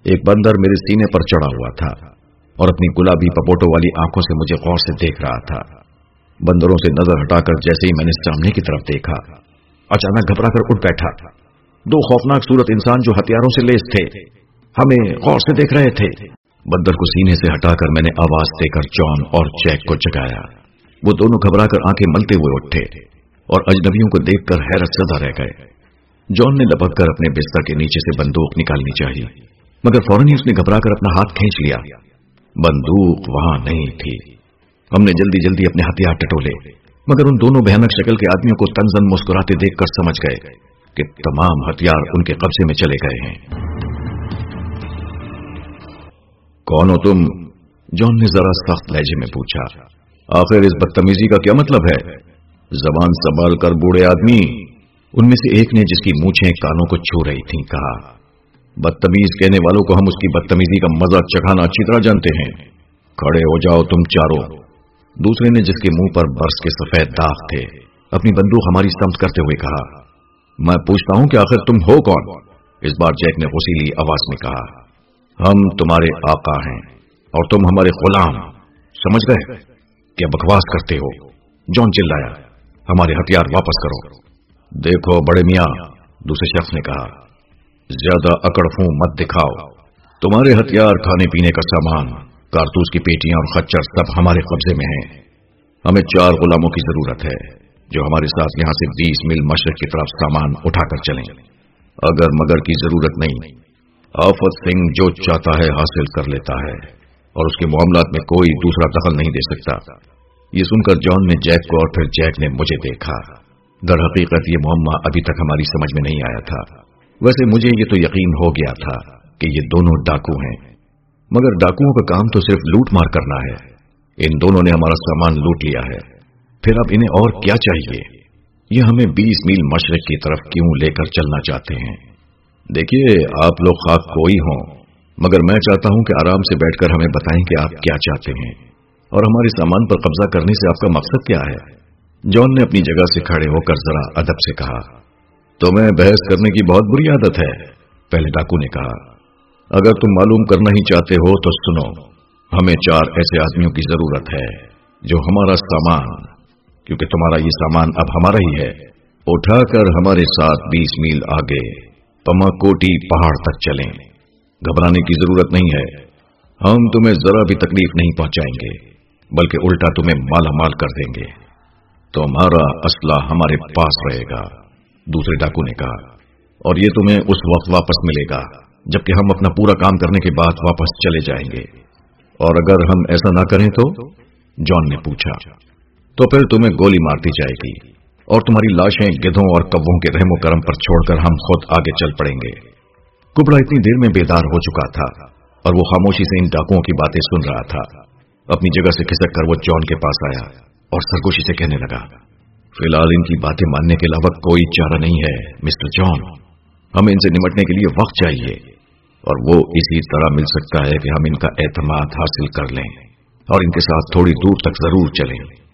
[SPEAKER 1] ایک بندر میرے سینے پر چڑھا ہوا تھا اور اپنی گلابی پپوٹوں والی آنکھوں سے مجھے غور سے دیکھ رہا تھا۔ بندروں سے نظر ہٹا کر جیسے ہی میں نے سامنے کی طرف دیکھا۔ اچانک گھبرا کر اٹھ بیٹھا۔ دو خوفناک صورت انسان جو ہتھیاروں سے لیس تھے، ہمیں غور سے دیکھ رہے تھے۔ بندر کو سینے سے ہٹا کر میں نے آواز دے کر جان اور چیک کو جگایا۔ وہ دونوں گھبرا کر آنکھیں ملتے ہوئے اٹھے اور اجنبیوں کو دیکھ کر حیرت زدہ رہ گئے۔ جان نے لپک کر اپنے بستر کے نیچے سے بندوق نکالنی چاہیے مگر فوراً ہی اس نے گھبرا کر اپنا ہاتھ کھینچ لیا۔ بندوق وہاں نہیں تھی۔ ہم نے جلدی جلدی اپنے ہتھیار ٹٹولے۔ مگر ان دونوں بھیانک شکل کے آدمیوں کو تنزن مسکراتے دیکھ کر سمجھ گئے کہ تمام ہتھیار ان کے قبضے میں چلے گئے ہیں۔ کون ہو تم؟ جون نے ذرا سخت لہجے میں پوچھا۔ آخر اس بدتمیزی کا کیا مطلب ہے؟ زبان سنبھال کر بوڑھے آدمی۔ ان میں سے ایک نے جس کی مونچھیں کانوں کو چھو رہی تھیں کہا، بدتمیز کہنے والوں کو ہم اس کی بدتمیزی کا مزہ چکھانا اچھی طرح جانتے ہیں۔ کھڑے ہو جاؤ تم چاروں۔ دوسرے نے جس کے منہ پر برس کے سفید داغ تھے، اپنی بندوق ہماری سمت کرتے ہوئے کہا، میں پوچھتا ہوں کہ آخر تم ہو کون؟ اس بار جیک نے غسیلی آواز میں کہا، ہم تمہارے آقا ہیں اور تم ہمارے غلام، سمجھ گئے کیا بکواس کرتے ہو۔ جون چلایا، ہمارے ہتھیار واپس کرو۔ دیکھو بڑے میاں، دوسرے شخص نے کہا، زیادہ اکڑفوں مت دکھاؤ۔ تمہارے ہتھیار کھانے پینے کا سامان کارتوس کی پیٹیاں اور خچر سب ہمارے قبضے میں ہیں۔ ہمیں چار غلاموں کی ضرورت ہے جو ہمارے ساتھ یہاں سے بیس میل مشرق کی طرف سامان اٹھا کر چلیں۔ اگر مگر کی ضرورت نہیں، آفت سنگھ جو چاہتا ہے حاصل کر لیتا ہے اور اس کے معاملات میں کوئی دوسرا دخل نہیں دے سکتا۔ یہ سن کر جان نے جیک کو اور پھر جیک نے مجھے دیکھا۔ در حقیقت یہ معمہ ابھی تک ہماری سمجھ میں نہیں آیا تھا۔ ویسے مجھے یہ تو یقین ہو گیا تھا کہ یہ دونوں ڈاکو ہیں۔ مگر ڈاکوؤں کا کام تو صرف لوٹ مار کرنا ہے۔ ان دونوں نے ہمارا سامان لوٹ لیا ہے۔ پھر اب انہیں اور کیا چاہیے؟ یہ ہمیں بیس میل مشرق کی طرف کیوں لے کر چلنا چاہتے ہیں؟ دیکھیے، آپ لوگ خاک کوئی ہوں، مگر میں چاہتا ہوں کہ آرام سے بیٹھ کر ہمیں بتائیں کہ آپ کیا چاہتے ہیں۔ اور ہمارے سامان پر قبضہ کرنے سے آپ کا مقصد کیا ہے؟ جون نے اپنی جگہ سے کھڑے ہو کر ذرا ادب سے کہا تمہیں بحث کرنے کی بہت بری عادت ہے، پہلے ڈاکو نے کہا۔ اگر تم معلوم کرنا ہی چاہتے ہو تو سنو، ہمیں چار ایسے آدمیوں کی ضرورت ہے جو ہمارا سامان، کیونکہ تمہارا یہ سامان اب ہمارا ہی ہے، اٹھا کر ہمارے ساتھ بیس میل آگے، پما کوٹی پہاڑ تک چلیں۔ گھبرانے کی ضرورت نہیں ہے۔ ہم تمہیں ذرا بھی تکلیف نہیں پہنچائیں گے، بلکہ الٹا تمہیں مالا مال کر دیں گے۔ تمہارا اسلحہ ہمارے پاس رہے گا، دوسرے ڈاکو نے کہا، اور یہ تمہیں اس وقت واپس ملے گا۔ جبکہ ہم اپنا پورا کام کرنے کے بعد واپس چلے جائیں گے۔ اور اگر ہم ایسا نہ کریں تو؟ جان نے پوچھا۔ تو پھر تمہیں گولی مار دی جائے گی۔ اور تمہاری لاشیں گدھوں اور کبوں کے رحم و کرم پر چھوڑ کر ہم خود آگے چل پڑیں گے۔ کبڑا اتنی دیر میں بیدار ہو چکا تھا اور وہ خاموشی سے ان ڈاکوؤں کی باتیں سن رہا تھا۔ اپنی جگہ سے کھسک کر وہ جان کے پاس آیا اور سرگوشی سے کہنے لگا، فی الحال ان کی باتیں ماننے کے علاوہ کوئی چارہ نہیں ہے، مسٹر جان۔ ہمیں ان سے نمٹنے کے لیے وقت چاہیے۔ اور وہ اسی طرح مل سکتا ہے کہ ہم ان کا اعتماد حاصل کر لیں اور ان کے ساتھ تھوڑی دور تک ضرور چلیں۔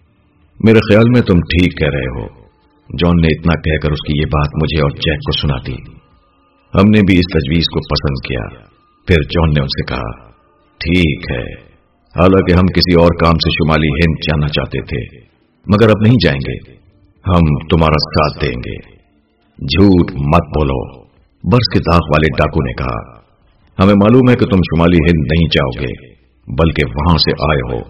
[SPEAKER 1] میرے خیال میں تم ٹھیک کہہ رہے ہو۔ جان نے اتنا کہہ کر اس کی یہ بات مجھے اور جیک کو سنا دی۔ ہم نے بھی اس تجویز کو پسند کیا۔ پھر جان نے ان سے کہا، ٹھیک ہے۔ حالانکہ ہم کسی اور کام سے شمالی ہند جانا چاہتے تھے، مگر اب نہیں جائیں گے۔ ہم تمہارا ساتھ دیں گے۔ جھوٹ مت بولو۔ برس کے داغ والے ڈاکو نے کہا ہمیں معلوم ہے کہ تم شمالی ہند نہیں جاؤ گے، بلکہ وہاں سے آئے ہو۔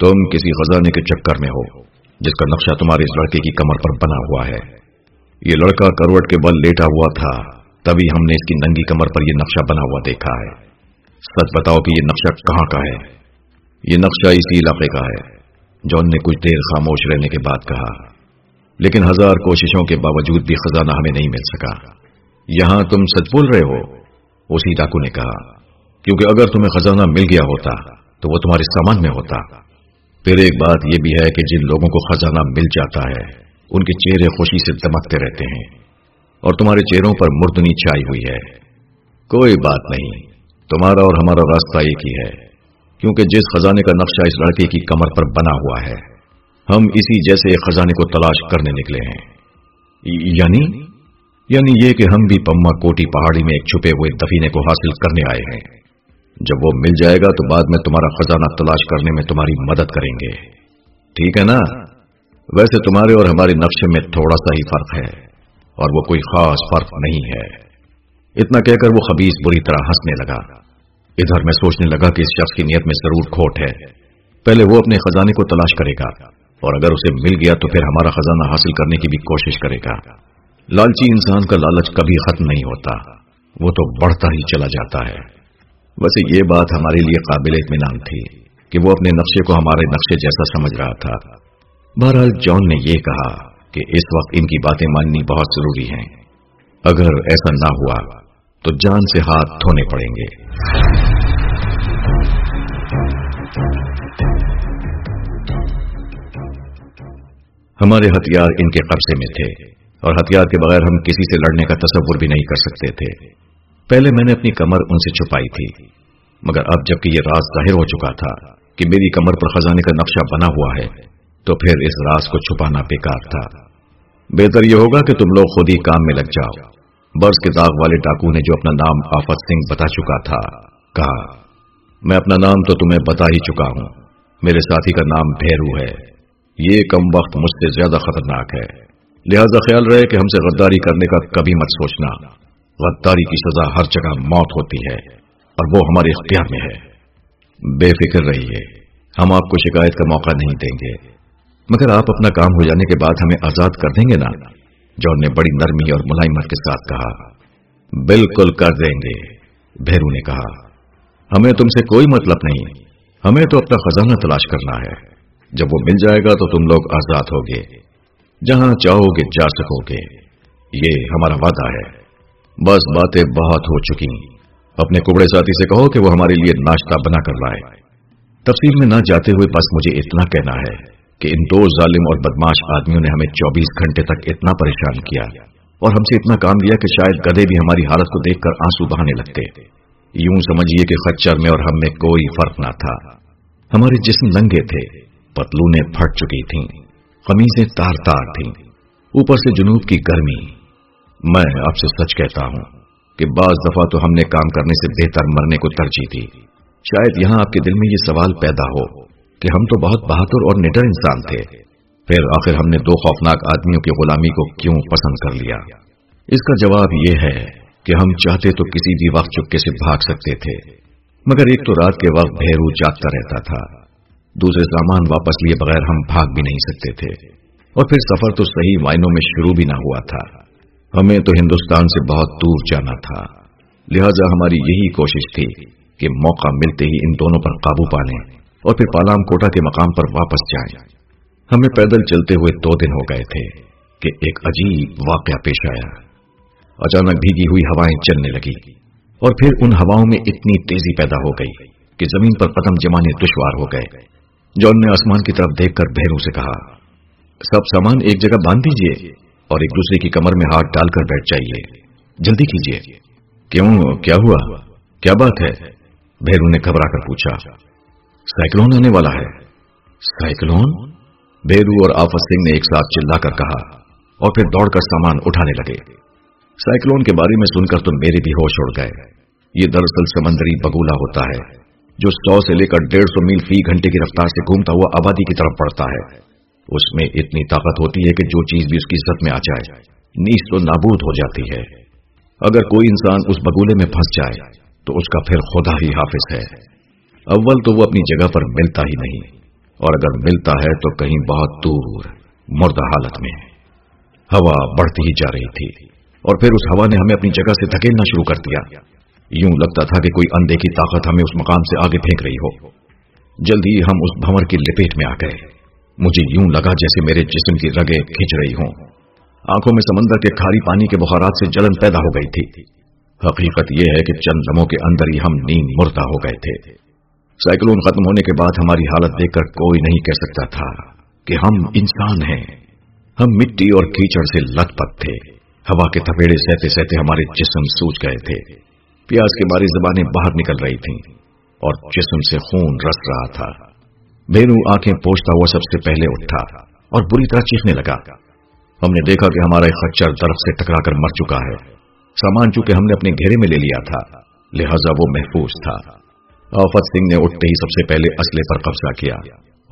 [SPEAKER 1] تم کسی خزانے کے چکر میں ہو، جس کا نقشہ تمہارے اس لڑکے کی کمر پر بنا ہوا ہے۔ یہ لڑکا کروٹ کے بل لیٹا ہوا تھا، تبھی ہم نے اس کی ننگی کمر پر یہ نقشہ بنا ہوا دیکھا ہے۔ سچ بتاؤ کہ یہ نقشہ کہاں کا ہے؟ یہ نقشہ اسی علاقے کا ہے، جون نے کچھ دیر خاموش رہنے کے بعد کہا۔ لیکن ہزار کوششوں کے باوجود بھی خزانہ ہمیں نہیں مل سکا۔ یہاں تم سچ بول رہے ہو؟ اسی ڈاکو نے کہا، کیونکہ اگر تمہیں خزانہ مل گیا ہوتا، تو وہ تمہارے سامان میں ہوتا۔ پھر ایک بات یہ بھی ہے کہ جن لوگوں کو خزانہ مل جاتا ہے، ان کے چہرے خوشی سے دمکتے رہتے ہیں اور تمہارے چہروں پر مردنی چھائی ہوئی ہے۔ کوئی بات نہیں، تمہارا اور ہمارا راستہ ایک ہی ہے، کیونکہ جس خزانے کا نقشہ اس لڑکے کی کمر پر بنا ہوا ہے، ہم اسی جیسے خزانے کو تلاش کرنے نکلے ہیں۔ یعنی؟ یعنی یہ کہ ہم بھی پما کوٹی پہاڑی میں ایک چھپے ہوئے دفینے کو حاصل کرنے آئے ہیں۔ جب وہ مل جائے گا تو بعد میں تمہارا خزانہ تلاش کرنے میں تمہاری مدد کریں گے۔ ٹھیک ہے نا؟ ویسے تمہارے اور ہمارے نقشے میں تھوڑا سا ہی فرق ہے، اور وہ کوئی خاص فرق نہیں ہے۔ اتنا کہہ کر وہ خبیص بری طرح ہنسنے لگا۔ ادھر میں سوچنے لگا کہ اس شخص کی نیت میں ضرور کھوٹ ہے۔ پہلے وہ اپنے خزانے کو تلاش کرے گا، اور اگر اسے مل گیا تو پھر ہمارا خزانہ حاصل کرنے کی بھی کوشش کرے گا۔ لالچی انسان کا لالچ کبھی ختم نہیں ہوتا۔ وہ تو بڑھتا ہی چلا جاتا ہے۔ ویسے یہ بات ہمارے لیے قابل اطمینان تھی کہ وہ اپنے نقشے کو ہمارے نقشے جیسا سمجھ رہا تھا۔ بہرحال جان نے یہ کہا کہ اس وقت ان کی باتیں ماننی بہت ضروری ہیں۔ اگر ایسا نہ ہوا تو جان سے ہاتھ دھونے پڑیں گے۔ ہمارے ہتھیار ان کے قبضے میں تھے۔ اور ہتھیار کے بغیر ہم کسی سے لڑنے کا تصور بھی نہیں کر سکتے تھے۔ پہلے میں نے اپنی کمر ان سے چھپائی تھی، مگر اب جبکہ یہ راز ظاہر ہو چکا تھا کہ میری کمر پر خزانے کا نقشہ بنا ہوا ہے، تو پھر اس راز کو چھپانا بیکار تھا۔ بہتر یہ ہوگا کہ تم لوگ خود ہی کام میں لگ جاؤ۔ برس کے داغ والے ڈاکو نے جو اپنا نام آفت سنگھ بتا چکا تھا، کہا، میں اپنا نام تو تمہیں بتا ہی چکا ہوں۔ میرے ساتھی کا نام بھیرو ہے۔ یہ کم وقت مجھ سے زیادہ خطرناک ہے۔ لہذا خیال رہے کہ ہم سے غداری کرنے کا کبھی مت سوچنا۔ غداری کی سزا ہر جگہ موت ہوتی ہے اور وہ ہمارے اختیار میں ہے۔ بے فکر رہیے، ہم آپ کو شکایت کا موقع نہیں دیں گے۔ مگر آپ اپنا کام ہو جانے کے بعد ہمیں آزاد کر دیں گے نا؟ جون نے بڑی نرمی اور ملائمت کے ساتھ کہا۔ بالکل کر دیں گے، بھیرو نے کہا۔ ہمیں تم سے کوئی مطلب نہیں، ہمیں تو اپنا خزانہ تلاش کرنا ہے۔ جب وہ مل جائے گا تو تم لوگ آزاد ہوگے۔ جہاں چاہو گے جا سکو گے۔ یہ ہمارا وعدہ ہے۔ بس باتیں بہت ہو چکی۔ اپنے کبڑے ساتھی سے کہو کہ وہ ہمارے لیے ناشتہ بنا کر لائے۔ تفصیل میں نہ جاتے ہوئے بس مجھے اتنا کہنا ہے کہ ان دو ظالم اور بدماش آدمیوں نے ہمیں چوبیس گھنٹے تک اتنا پریشان کیا اور ہم سے اتنا کام لیا کہ شاید گدے بھی ہماری حالت کو دیکھ کر آنسو بہانے لگتے۔ یوں سمجھیے کہ خچر میں اور ہم میں کوئی فرق نہ تھا۔ ہمارے جسم ننگے تھے پتلو نے پھٹ چکی تھیں۔ قمیضیں تار تار تھیں۔ اوپر سے جنوب کی گرمی۔ میں آپ سے سچ کہتا ہوں کہ بعض دفعہ تو ہم نے کام کرنے سے بہتر مرنے کو ترجیح دی۔ شاید یہاں آپ کے دل میں یہ سوال پیدا ہو کہ ہم تو بہت بہادر اور نڈر انسان تھے۔ پھر آخر ہم نے دو خوفناک آدمیوں کی غلامی کو کیوں پسند کر لیا؟ اس کا جواب یہ ہے کہ ہم چاہتے تو کسی بھی وقت چپکے سے بھاگ سکتے تھے، مگر ایک تو رات کے وقت بھیرو جاگتا رہتا تھا۔ دوسرے سامان واپس لیے بغیر ہم بھاگ بھی نہیں سکتے تھے۔ اور پھر سفر تو صحیح معنوں میں شروع بھی نہ ہوا تھا۔ ہمیں تو ہندوستان سے بہت دور جانا تھا۔ لہذا ہماری یہی کوشش تھی کہ موقع ملتے ہی ان دونوں پر قابو پا لیں اور پھر پالام کوٹا کے مقام پر واپس جائیں۔ ہمیں پیدل چلتے ہوئے دو دن ہو گئے تھے کہ ایک عجیب واقعہ پیش آیا۔ اچانک بھیگی ہوئی ہوائیں چلنے لگی اور پھر ان ہواؤں میں اتنی تیزی پیدا ہو گئی کہ زمین پر قدم جمانے دشوار ہو گئے۔ جون نے آسمان کی طرف دیکھ کر بہرو سے کہا، سب سامان ایک جگہ باندھ دیجیے اور ایک دوسرے کی کمر میں ہاتھ ڈال کر بیٹھ جائیے۔ جلدی کیجیے کیوں؟ کیا ہوا؟ کیا بات ہے؟ بھیرو نے گھبرا کر پوچھا، سائیکلون آنے والا ہے؟ سائیکلون؟ بھیرو اور آفت سنگھ نے ایک ساتھ چلا کر کہا اور پھر دوڑ کر سامان اٹھانے لگے۔ سائیکلون کے بارے میں سن کر تو میرے بھی ہوش اڑ گئے۔ یہ دراصل سمندری بگولا ہوتا ہے۔ جو سو سے لے کر ڈیڑھ سو میل فی گھنٹے کی رفتار سے گھومتا ہوا آبادی کی طرف بڑھتا ہے۔ اس میں اتنی طاقت ہوتی ہے کہ جو چیز بھی اس کی عزت میں آ جائے نیس تو نابود ہو جاتی ہے۔ اگر کوئی انسان اس بگولے میں پھنس جائے، تو اس کا پھر خدا ہی حافظ ہے۔ اول تو وہ اپنی جگہ پر ملتا ہی نہیں۔ اور اگر ملتا ہے تو کہیں بہت دور، مردہ حالت میں۔ ہوا بڑھتی ہی جا رہی تھی۔ اور پھر اس ہوا نے ہمیں اپنی جگہ سے دھکیلنا شروع کر دیا۔ یوں لگتا تھا کہ کوئی اندے کی طاقت ہمیں اس مقام سے آگے پھینک رہی ہو۔ جلدی ہم اس بھور کی لپیٹ میں آ گئے۔ مجھے یوں لگا جیسے میرے جسم کی رگیں کھینچ رہی ہوں۔ آنکھوں میں سمندر کے کھاری پانی کے بخارات سے جلن پیدا ہو گئی تھی۔ حقیقت یہ ہے کہ چند لمحوں کے اندر ہی ہم نیند مردہ ہو گئے تھے۔ سائیکلون ختم ہونے کے بعد ہماری حالت دیکھ کر کوئی نہیں کہہ سکتا تھا کہ ہم انسان ہیں۔ ہم مٹی اور کیچڑ سے لت پت تھے۔ ہوا کے تھپیڑے سہتے سہتے ہمارے جسم سوچ گئے تھے۔ پیاز کے باری زبانیں باہر نکل رہی تھیں اور جسم سے خون رس رہا تھا۔ بینو آنکھیں پوچھتا ہوا سب سے پہلے اٹھا اور بری طرح چیخنے لگا۔ ہم نے دیکھا کہ ہمارا ایک خچر درخت سے ٹکرا کر مر چکا ہے۔ سامان چونکہ ہم نے اپنے گھیرے میں لے لیا تھا، لہذا وہ محفوظ تھا۔ آفت سنگھ نے اٹھتے ہی سب سے پہلے اسلحے پر قبضہ کیا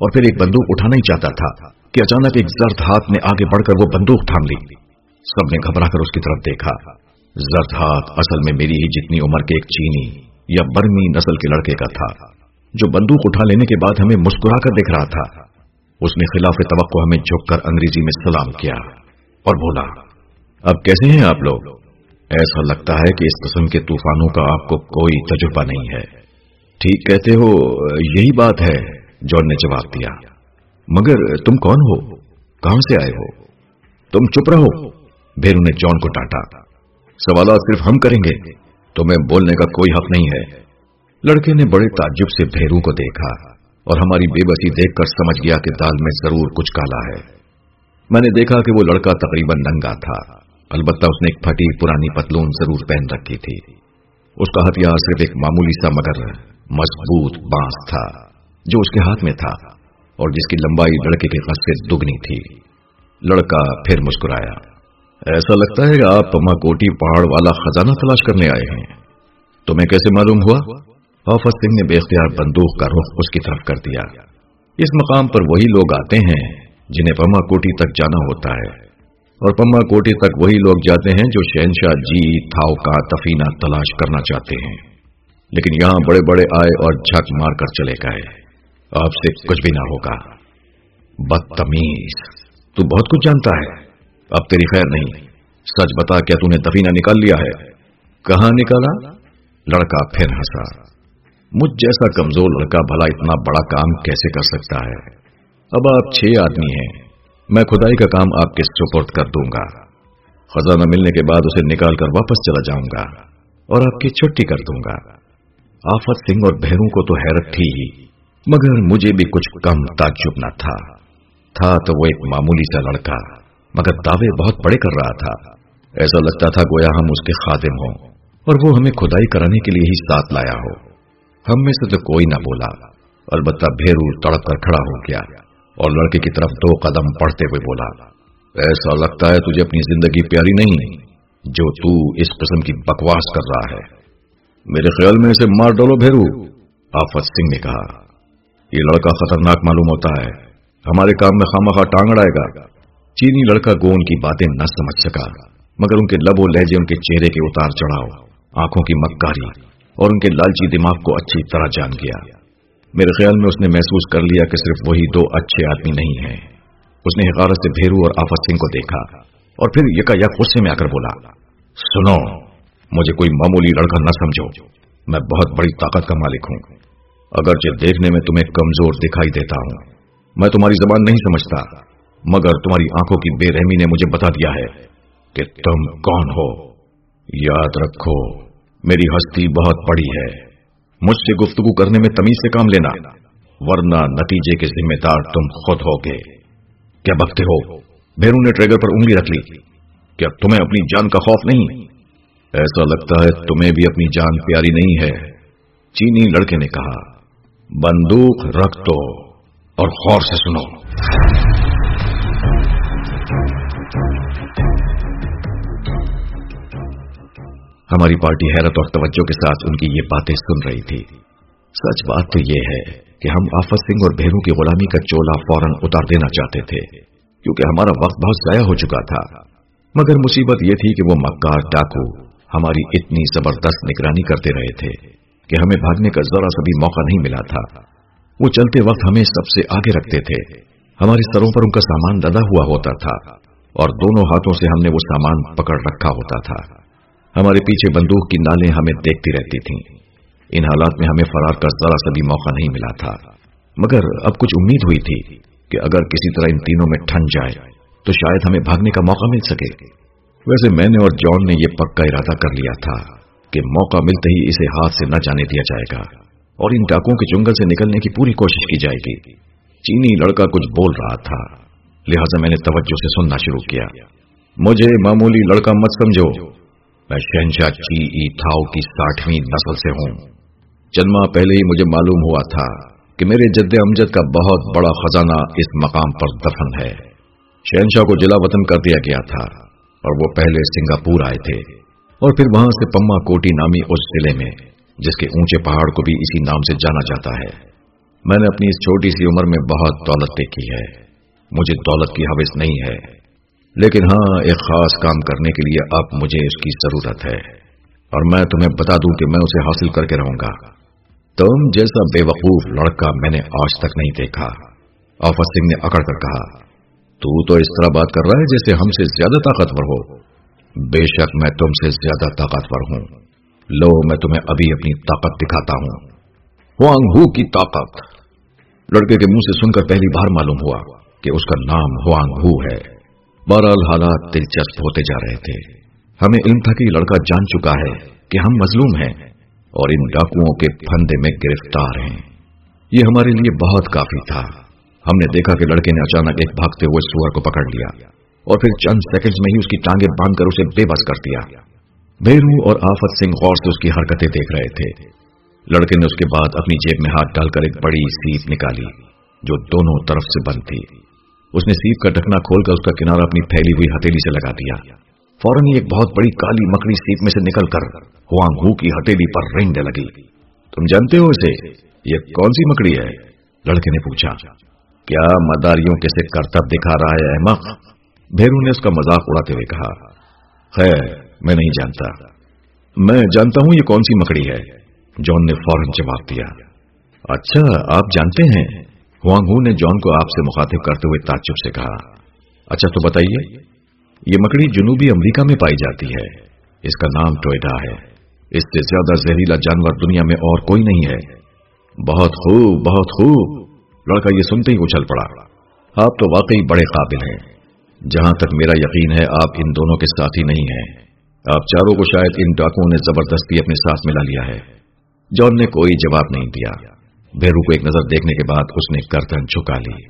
[SPEAKER 1] اور پھر ایک بندوق اٹھانا ہی چاہتا تھا کہ اچانک ایک زرد ہاتھ نے آگے بڑھ کر وہ بندوق تھام لی سب نے گھبرا کر اس کی طرف دیکھا۔ زرد ہاتھ اصل میں میری ہی جتنی عمر کے ایک چینی یا برمی نسل کے لڑکے کا تھا، جو بندوق اٹھا لینے کے بعد ہمیں مسکرا کر دیکھ رہا تھا۔ اس نے خلاف توقع ہمیں جھک کر انگریزی میں سلام کیا اور بولا، اب کیسے ہیں آپ لوگ؟ ایسا لگتا ہے کہ اس قسم کے طوفانوں کا آپ کو کوئی تجربہ نہیں ہے۔ ٹھیک کہتے ہو، یہی بات ہے جون نے جواب دیا۔ مگر تم کون ہو؟ کہاں سے آئے ہو؟ تم چپ رہو۔ بھیرو نے جون کو ڈانٹا سوالات صرف ہم کریں گے تمہیں بولنے کا کوئی حق نہیں ہے۔ لڑکے نے بڑے تعجب سے بھیرو کو دیکھا اور ہماری بے بسی دیکھ کر سمجھ گیا کہ دال میں ضرور کچھ کالا ہے۔ میں نے دیکھا کہ وہ لڑکا تقریباً ننگا تھا۔ البتہ اس نے ایک پھٹی پرانی پتلون ضرور پہن رکھی تھی۔ اس کا ہتھیار صرف ایک معمولی سا مگر مضبوط بانس تھا، جو اس کے ہاتھ میں تھا اور جس کی لمبائی لڑکے کے قص سے دگنی تھی۔ لڑکا پھر مسکرایا۔ ایسا لگتا ہے کہ آپ پما کوٹی پہاڑ والا خزانہ تلاش کرنے آئے ہیں۔ تمہیں کیسے معلوم ہوا؟ آفت سنگھ نے بے اختیار بندوق کا رخ اس کی طرف کر دیا۔ اس مقام پر وہی لوگ آتے ہیں جنہیں پما کوٹی تک جانا ہوتا ہے۔ اور پما کوٹی تک وہی لوگ جاتے ہیں جو شہنشاہ جی تھاؤ کا تفینہ تلاش کرنا چاہتے ہیں۔ لیکن یہاں بڑے بڑے آئے اور جھک مار کر چلے گئے۔ آپ سے کچھ بھی نہ ہوگا۔ بدتمیز۔ تو بہت کچھ جانتا ہے۔ اب تیری خیر نہیں۔ سچ بتا کیا تو نے تفینہ نکال لیا ہے؟ کہاں نکالا؟ لڑکا پھر ہنسا۔ مجھ جیسا کمزور لڑکا بھلا اتنا بڑا کام کیسے کر سکتا ہے؟ اب آپ چھ آدمی ہیں۔ میں کھدائی کا کام آپ کے سپورٹ کر دوں گا۔ خزانہ ملنے کے بعد اسے نکال کر واپس چلا جاؤں گا اور آپ کی چھٹی کر دوں گا۔ آفت سنگھ اور بہروں کو تو حیرت تھی ہی، مگر مجھے بھی کچھ کم تعجب نہ تھا۔ تھا تو وہ ایک معمولی سا لڑکا۔ مگر دعوے بہت بڑے کر رہا تھا۔ ایسا لگتا تھا گویا ہم اس کے خادم ہوں اور وہ ہمیں کھدائی کرانے کے لیے ہی ساتھ لایا ہو۔ ہم میں سے تو کوئی نہ بولا۔ البتہ بھیرو تڑپ کر کھڑا ہو گیا اور لڑکے کی طرف دو قدم پڑھتے ہوئے بولا، ایسا لگتا ہے تجھے اپنی زندگی پیاری نہیں، جو تو اس قسم کی بکواس کر رہا ہے۔ میرے خیال میں اسے مار ڈالو بھیرو۔ آفت سنگھ نے کہا، یہ لڑکا خطرناک معلوم ہوتا ہے۔ ہمارے کام میں خامہ خواہ ٹانگ اڑائے گا۔ چینی لڑکا گو ان کی باتیں نہ سمجھ سکا، مگر ان کے لب و لہجے ان کے چہرے کے اتار چڑھاؤ، آنکھوں کی مکاری اور ان کے لالچی دماغ کو اچھی طرح جان گیا۔ میرے خیال میں اس نے محسوس کر لیا کہ صرف وہی دو اچھے آدمی نہیں ہیں۔ اس نے حقارت سے بھیرو اور آفت سنگھ کو دیکھا اور پھر یکا یک غصے میں آ کر بولا، سنو، مجھے کوئی معمولی لڑکا نہ سمجھو۔ میں بہت بڑی طاقت کا مالک ہوں۔ اگرچہ دیکھنے میں تمہیں کمزور دکھائی دیتا ہوں، میں تمہاری زبان نہیں سمجھتا۔ مگر تمہاری آنکھوں کی بے رحمی نے مجھے بتا دیا ہے کہ تم کون ہو۔ یاد رکھو، میری ہستی بہت بڑی ہے۔ مجھ سے گفتگو کرنے میں تمیز سے کام لینا، ورنہ نتیجے کے ذمہ دار تم خود ہوگے۔ کیا بکتے ہو؟ بھیرو نے ٹریگر پر انگلی رکھ لی۔ کیا تمہیں اپنی جان کا خوف نہیں؟ ایسا لگتا ہے تمہیں بھی اپنی جان پیاری نہیں ہے۔ چینی لڑکے نے کہا، بندوق رکھ دو اور غور سے سنو۔ ہماری پارٹی حیرت اور توجہ کے ساتھ ان کی یہ باتیں سن رہی تھی۔ سچ بات تو یہ ہے کہ ہم آفت سنگھ اور بھیرو کی غلامی کا چولا فوراً اتار دینا چاہتے تھے، کیونکہ ہمارا وقت بہت ضائع ہو چکا تھا۔ مگر مصیبت یہ تھی کہ وہ مکار ڈاکو ہماری اتنی زبردست نگرانی کرتے رہے تھے کہ ہمیں بھاگنے کا ذرا سا بھی موقع نہیں ملا تھا۔ وہ چلتے وقت ہمیں سب سے آگے رکھتے تھے۔ ہمارے سروں پر ان کا سامان لدا ہوا ہوتا تھا اور دونوں ہاتھوں سے ہم نے وہ سامان پکڑ رکھا ہوتا تھا۔ ہمارے پیچھے بندوق کی نالیں ہمیں دیکھتی رہتی تھیں۔ ان حالات میں ہمیں فرار کا ذرا سا بھی موقع نہیں ملا تھا۔ مگر اب کچھ امید ہوئی تھی کہ اگر کسی طرح ان تینوں میں ٹھن جائے، تو شاید ہمیں بھاگنے کا موقع مل سکے۔ ویسے میں نے اور جان نے یہ پکا ارادہ کر لیا تھا کہ موقع ملتے ہی اسے ہاتھ سے نہ جانے دیا جائے گا اور ان ڈاکوں کے جنگل سے نکلنے کی پوری کوشش کی جائے گی۔ چینی لڑکا کچھ بول رہا تھا، لہذا میں نے توجہ سے سننا شروع کیا۔ مجھے معمولی لڑکا مت سمجھو۔ میں شہنشاہ چی ای تھاؤ کی ساٹھویں نسل سے ہوں۔ چند ماہ پہلے ہی مجھے معلوم ہوا تھا کہ میرے جد امجد کا بہت بڑا خزانہ اس مقام پر دفن ہے۔ شہنشاہ کو جلا وطن کر دیا گیا تھا اور وہ پہلے سنگاپور آئے تھے۔ اور پھر وہاں سے پما کوٹی نامی اس ضلع میں، جس کے اونچے پہاڑ کو بھی اسی نام سے جانا جاتا ہے۔ میں نے اپنی اس چھوٹی سی عمر میں بہت دولت دیکھی ہے۔ مجھے دولت کی حوث نہیں ہے۔ لیکن ہاں ایک خاص کام کرنے کے لیے اب مجھے اس کی ضرورت ہے۔ اور میں تمہیں بتا دوں کہ میں اسے حاصل کر کے رہوں گا۔ تم جیسا بے وقوف لڑکا میں نے آج تک نہیں دیکھا۔ آفت سنگھ نے اکڑ کر کہا، تو تو اس طرح بات کر رہا ہے جیسے ہم سے زیادہ طاقتور ہو۔ بے شک میں تم سے زیادہ طاقتور ہوں۔ لو، میں تمہیں ابھی اپنی طاقت دکھاتا ہوں۔ ہوانگ ہو کی طاقت۔ لڑکے کے منہ سے سن کر پہلی بار معلوم ہوا کہ اس کا نام ہوانگ ہو ہے۔ بہرحال حالات دلچسپ ہوتے جا رہے تھے۔ ہمیں علم تھا کہ لڑکا جان چکا ہے کہ ہم مظلوم ہیں اور ان ڈاکوؤں کے پھندے میں گرفتار ہیں۔ یہ ہمارے لیے بہت کافی تھا۔ ہم نے دیکھا کہ لڑکے نے اچانک ایک بھاگتے ہوئے سور کو پکڑ لیا اور پھر چند سیکنڈز میں ہی اس کی ٹانگیں باندھ کر اسے بے بس کر دیا۔ بھیرو اور آفت سنگھ غور سے اس کی حرکتیں دیکھ رہے تھے۔ لڑکے نے اس کے بعد اپنی جیب میں ہاتھ ڈال کر ایک بڑی سیپ نکالی جو دونوں طرف سے بند تھی۔ اس نے سیپ کا ڈھکنا کھول کر اس کا کنارہ اپنی پھیلی ہوئی ہتھیلی سے لگا دیا۔ فوراً ایک بہت بڑی کالی مکڑی سیپ میں سے نکل کر ہوانگ ہو کی ہتھیلی پر رینگنے لگی۔ تم جانتے ہو اسے؟ یہ کون سی مکڑی ہے؟ لڑکے نے پوچھا۔ کیا مداریوں کے سے کرتب دکھا رہا ہے احمق؟ بھیرو نے اس کا مذاق اڑاتے ہوئے کہا۔ خیر، میں نہیں جانتا۔ میں جانتا ہوں یہ کون سی مکڑی ہے۔ جون نے فوراً جواب دیا۔ اچھا آپ جانتے ہیں؟ وانگو نے جان کو آپ سے مخاطب کرتے ہوئے تعجب سے کہا اچھا تو بتائیے، یہ مکڑی جنوبی امریکہ میں پائی جاتی ہے۔ اس کا نام ٹوئڈا ہے۔ اس سے زیادہ زہریلا جانور دنیا میں اور کوئی نہیں ہے۔ بہت خوب بہت خوب۔ لڑکا یہ سنتے ہی اچھل پڑا۔ آپ تو واقعی بڑے قابل ہیں۔ جہاں تک میرا یقین ہے، آپ ان دونوں کے ساتھ ہی نہیں ہیں۔ آپ چاروں کو شاید ان ڈاکوں نے زبردستی اپنے ساتھ ملا لیا ہے۔ جان نے کوئی جواب نہیں دیا۔ بھیرو کو ایک نظر دیکھنے کے بعد اس نے کرتن چھکا لی۔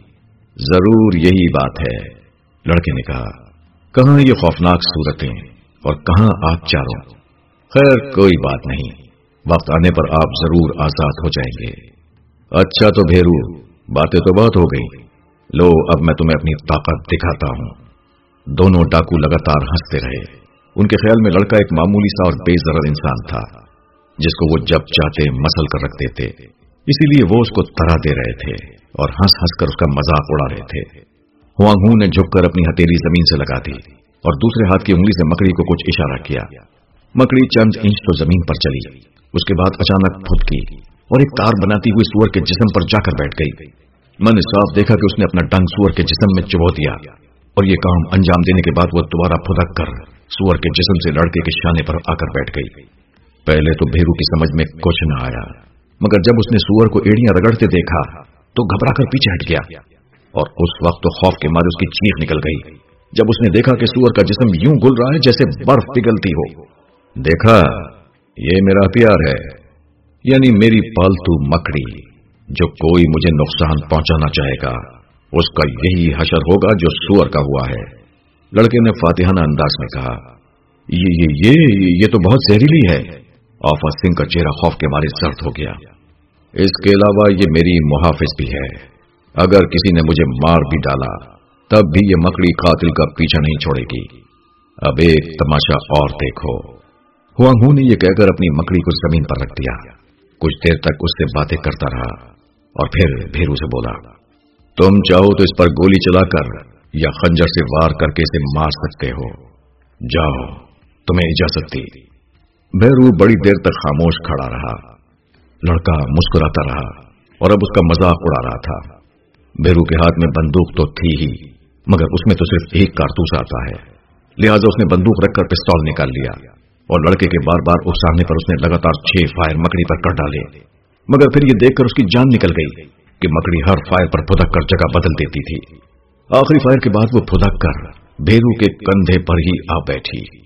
[SPEAKER 1] ضرور یہی بات ہے۔ لڑکے نے کہا، کہاں یہ خوفناک صورتیں اور کہاں آپ چاروں؟ خیر، کوئی بات نہیں۔ وقت آنے پر آپ ضرور آزاد ہو جائیں گے۔ اچھا تو بھیرو، باتیں تو بہت ہو گئی۔ لو، اب میں تمہیں اپنی طاقت دکھاتا ہوں۔ دونوں ڈاکو لگاتار ہنستے رہے۔ ان کے خیال میں لڑکا ایک معمولی سا اور بے ضرر انسان تھا، جس کو وہ جب چاہتے مسل کر رکھ دیتے۔ اسی لیے وہ اس کو ترا دے رہے تھے اور ہنس ہنس کر اس کا مذاق اڑا رہے تھے۔ ہوانگو نے جھک کر اپنی ہتھیلی زمین سے لگا دی اور دوسرے ہاتھ کی انگلی سے مکڑی کو کچھ اشارہ کیا۔ مکڑی چند انچ تو زمین پر چلی۔ اس کے بعد اچانک پھپکی اور ایک تار بناتی ہوئی سور کے جسم پر جا کر بیٹھ گئی۔ میں نے صاف دیکھا کہ اس نے اپنا ڈنگ سور کے جسم میں چبو دیا اور یہ کام انجام دینے کے بعد وہ دوبارہ پھدک کر سور کے جسم سے لڑکے کے شانے پر آ کر بیٹھ گئی۔ پہلے تو بھیرو کی سمجھ میں کچھ نہ آیا۔ مگر جب اس وقت تو خوف کے مارے اس کی چیخ نکل گئی۔ جب اس نے دیکھا کہ سور کا جسم یوں گل رہا ہے جیسے برف پگلتی ہو۔ دیکھا یہ میرا پیار ہے یعنی میری پالتو مکڑی جو کوئی مجھے نقصان پہنچانا چاہے گا۔ اس کا یہی حشر ہوگا جو سور کا ہوا ہے۔ لڑکے نے فاتحانہ انداز میں کہا یہ یہ یہ, یہ تو بہت زہریلی ہے۔ آفا سنگھ کا چہرہ خوف کے مارے سرد ہو گیا۔ اس کے علاوہ یہ میری محافظ بھی ہے۔ اگر کسی نے مجھے مار بھی ڈالا، تب بھی یہ مکڑی قاتل کا پیچھا نہیں چھوڑے گی۔ اب ایک تماشا اور دیکھو۔ ہوا نے یہ کہہ کر اپنی مکڑی کو زمین پر رکھ دیا۔ کچھ دیر تک اس سے باتیں کرتا رہا اور پھر بھیرو سے بولا، تم چاہو تو اس پر گولی چلا کر یا خنجر سے وار کر کے اسے مار سکتے ہو۔ جاؤ، تمہیں اجازت دی۔ بھیرو بڑی دیر تک خاموش کھڑا رہا۔ لڑکا مسکراتا رہا اور اب اس کا مزاق اڑا رہا تھا۔ بیرو کے ہاتھ میں بندوق تو تھی ہی، مگر اس میں تو صرف ایک کارتوس آتا ہے۔ لہذا اس نے بندوق رکھ کر پستول نکال لیا اور لڑکے کے بار بار اکسانے پر اس نے لگاتار چھ فائر مکڑی پر کر ڈالے۔ مگر پھر یہ دیکھ کر اس کی جان نکل گئی کہ مکڑی ہر فائر پر پھدک کر جگہ بدل دیتی تھی۔ آخری فائر کے بعد وہ پھدک کر بھیرو کے کندھے پر ہی آ بیٹھی۔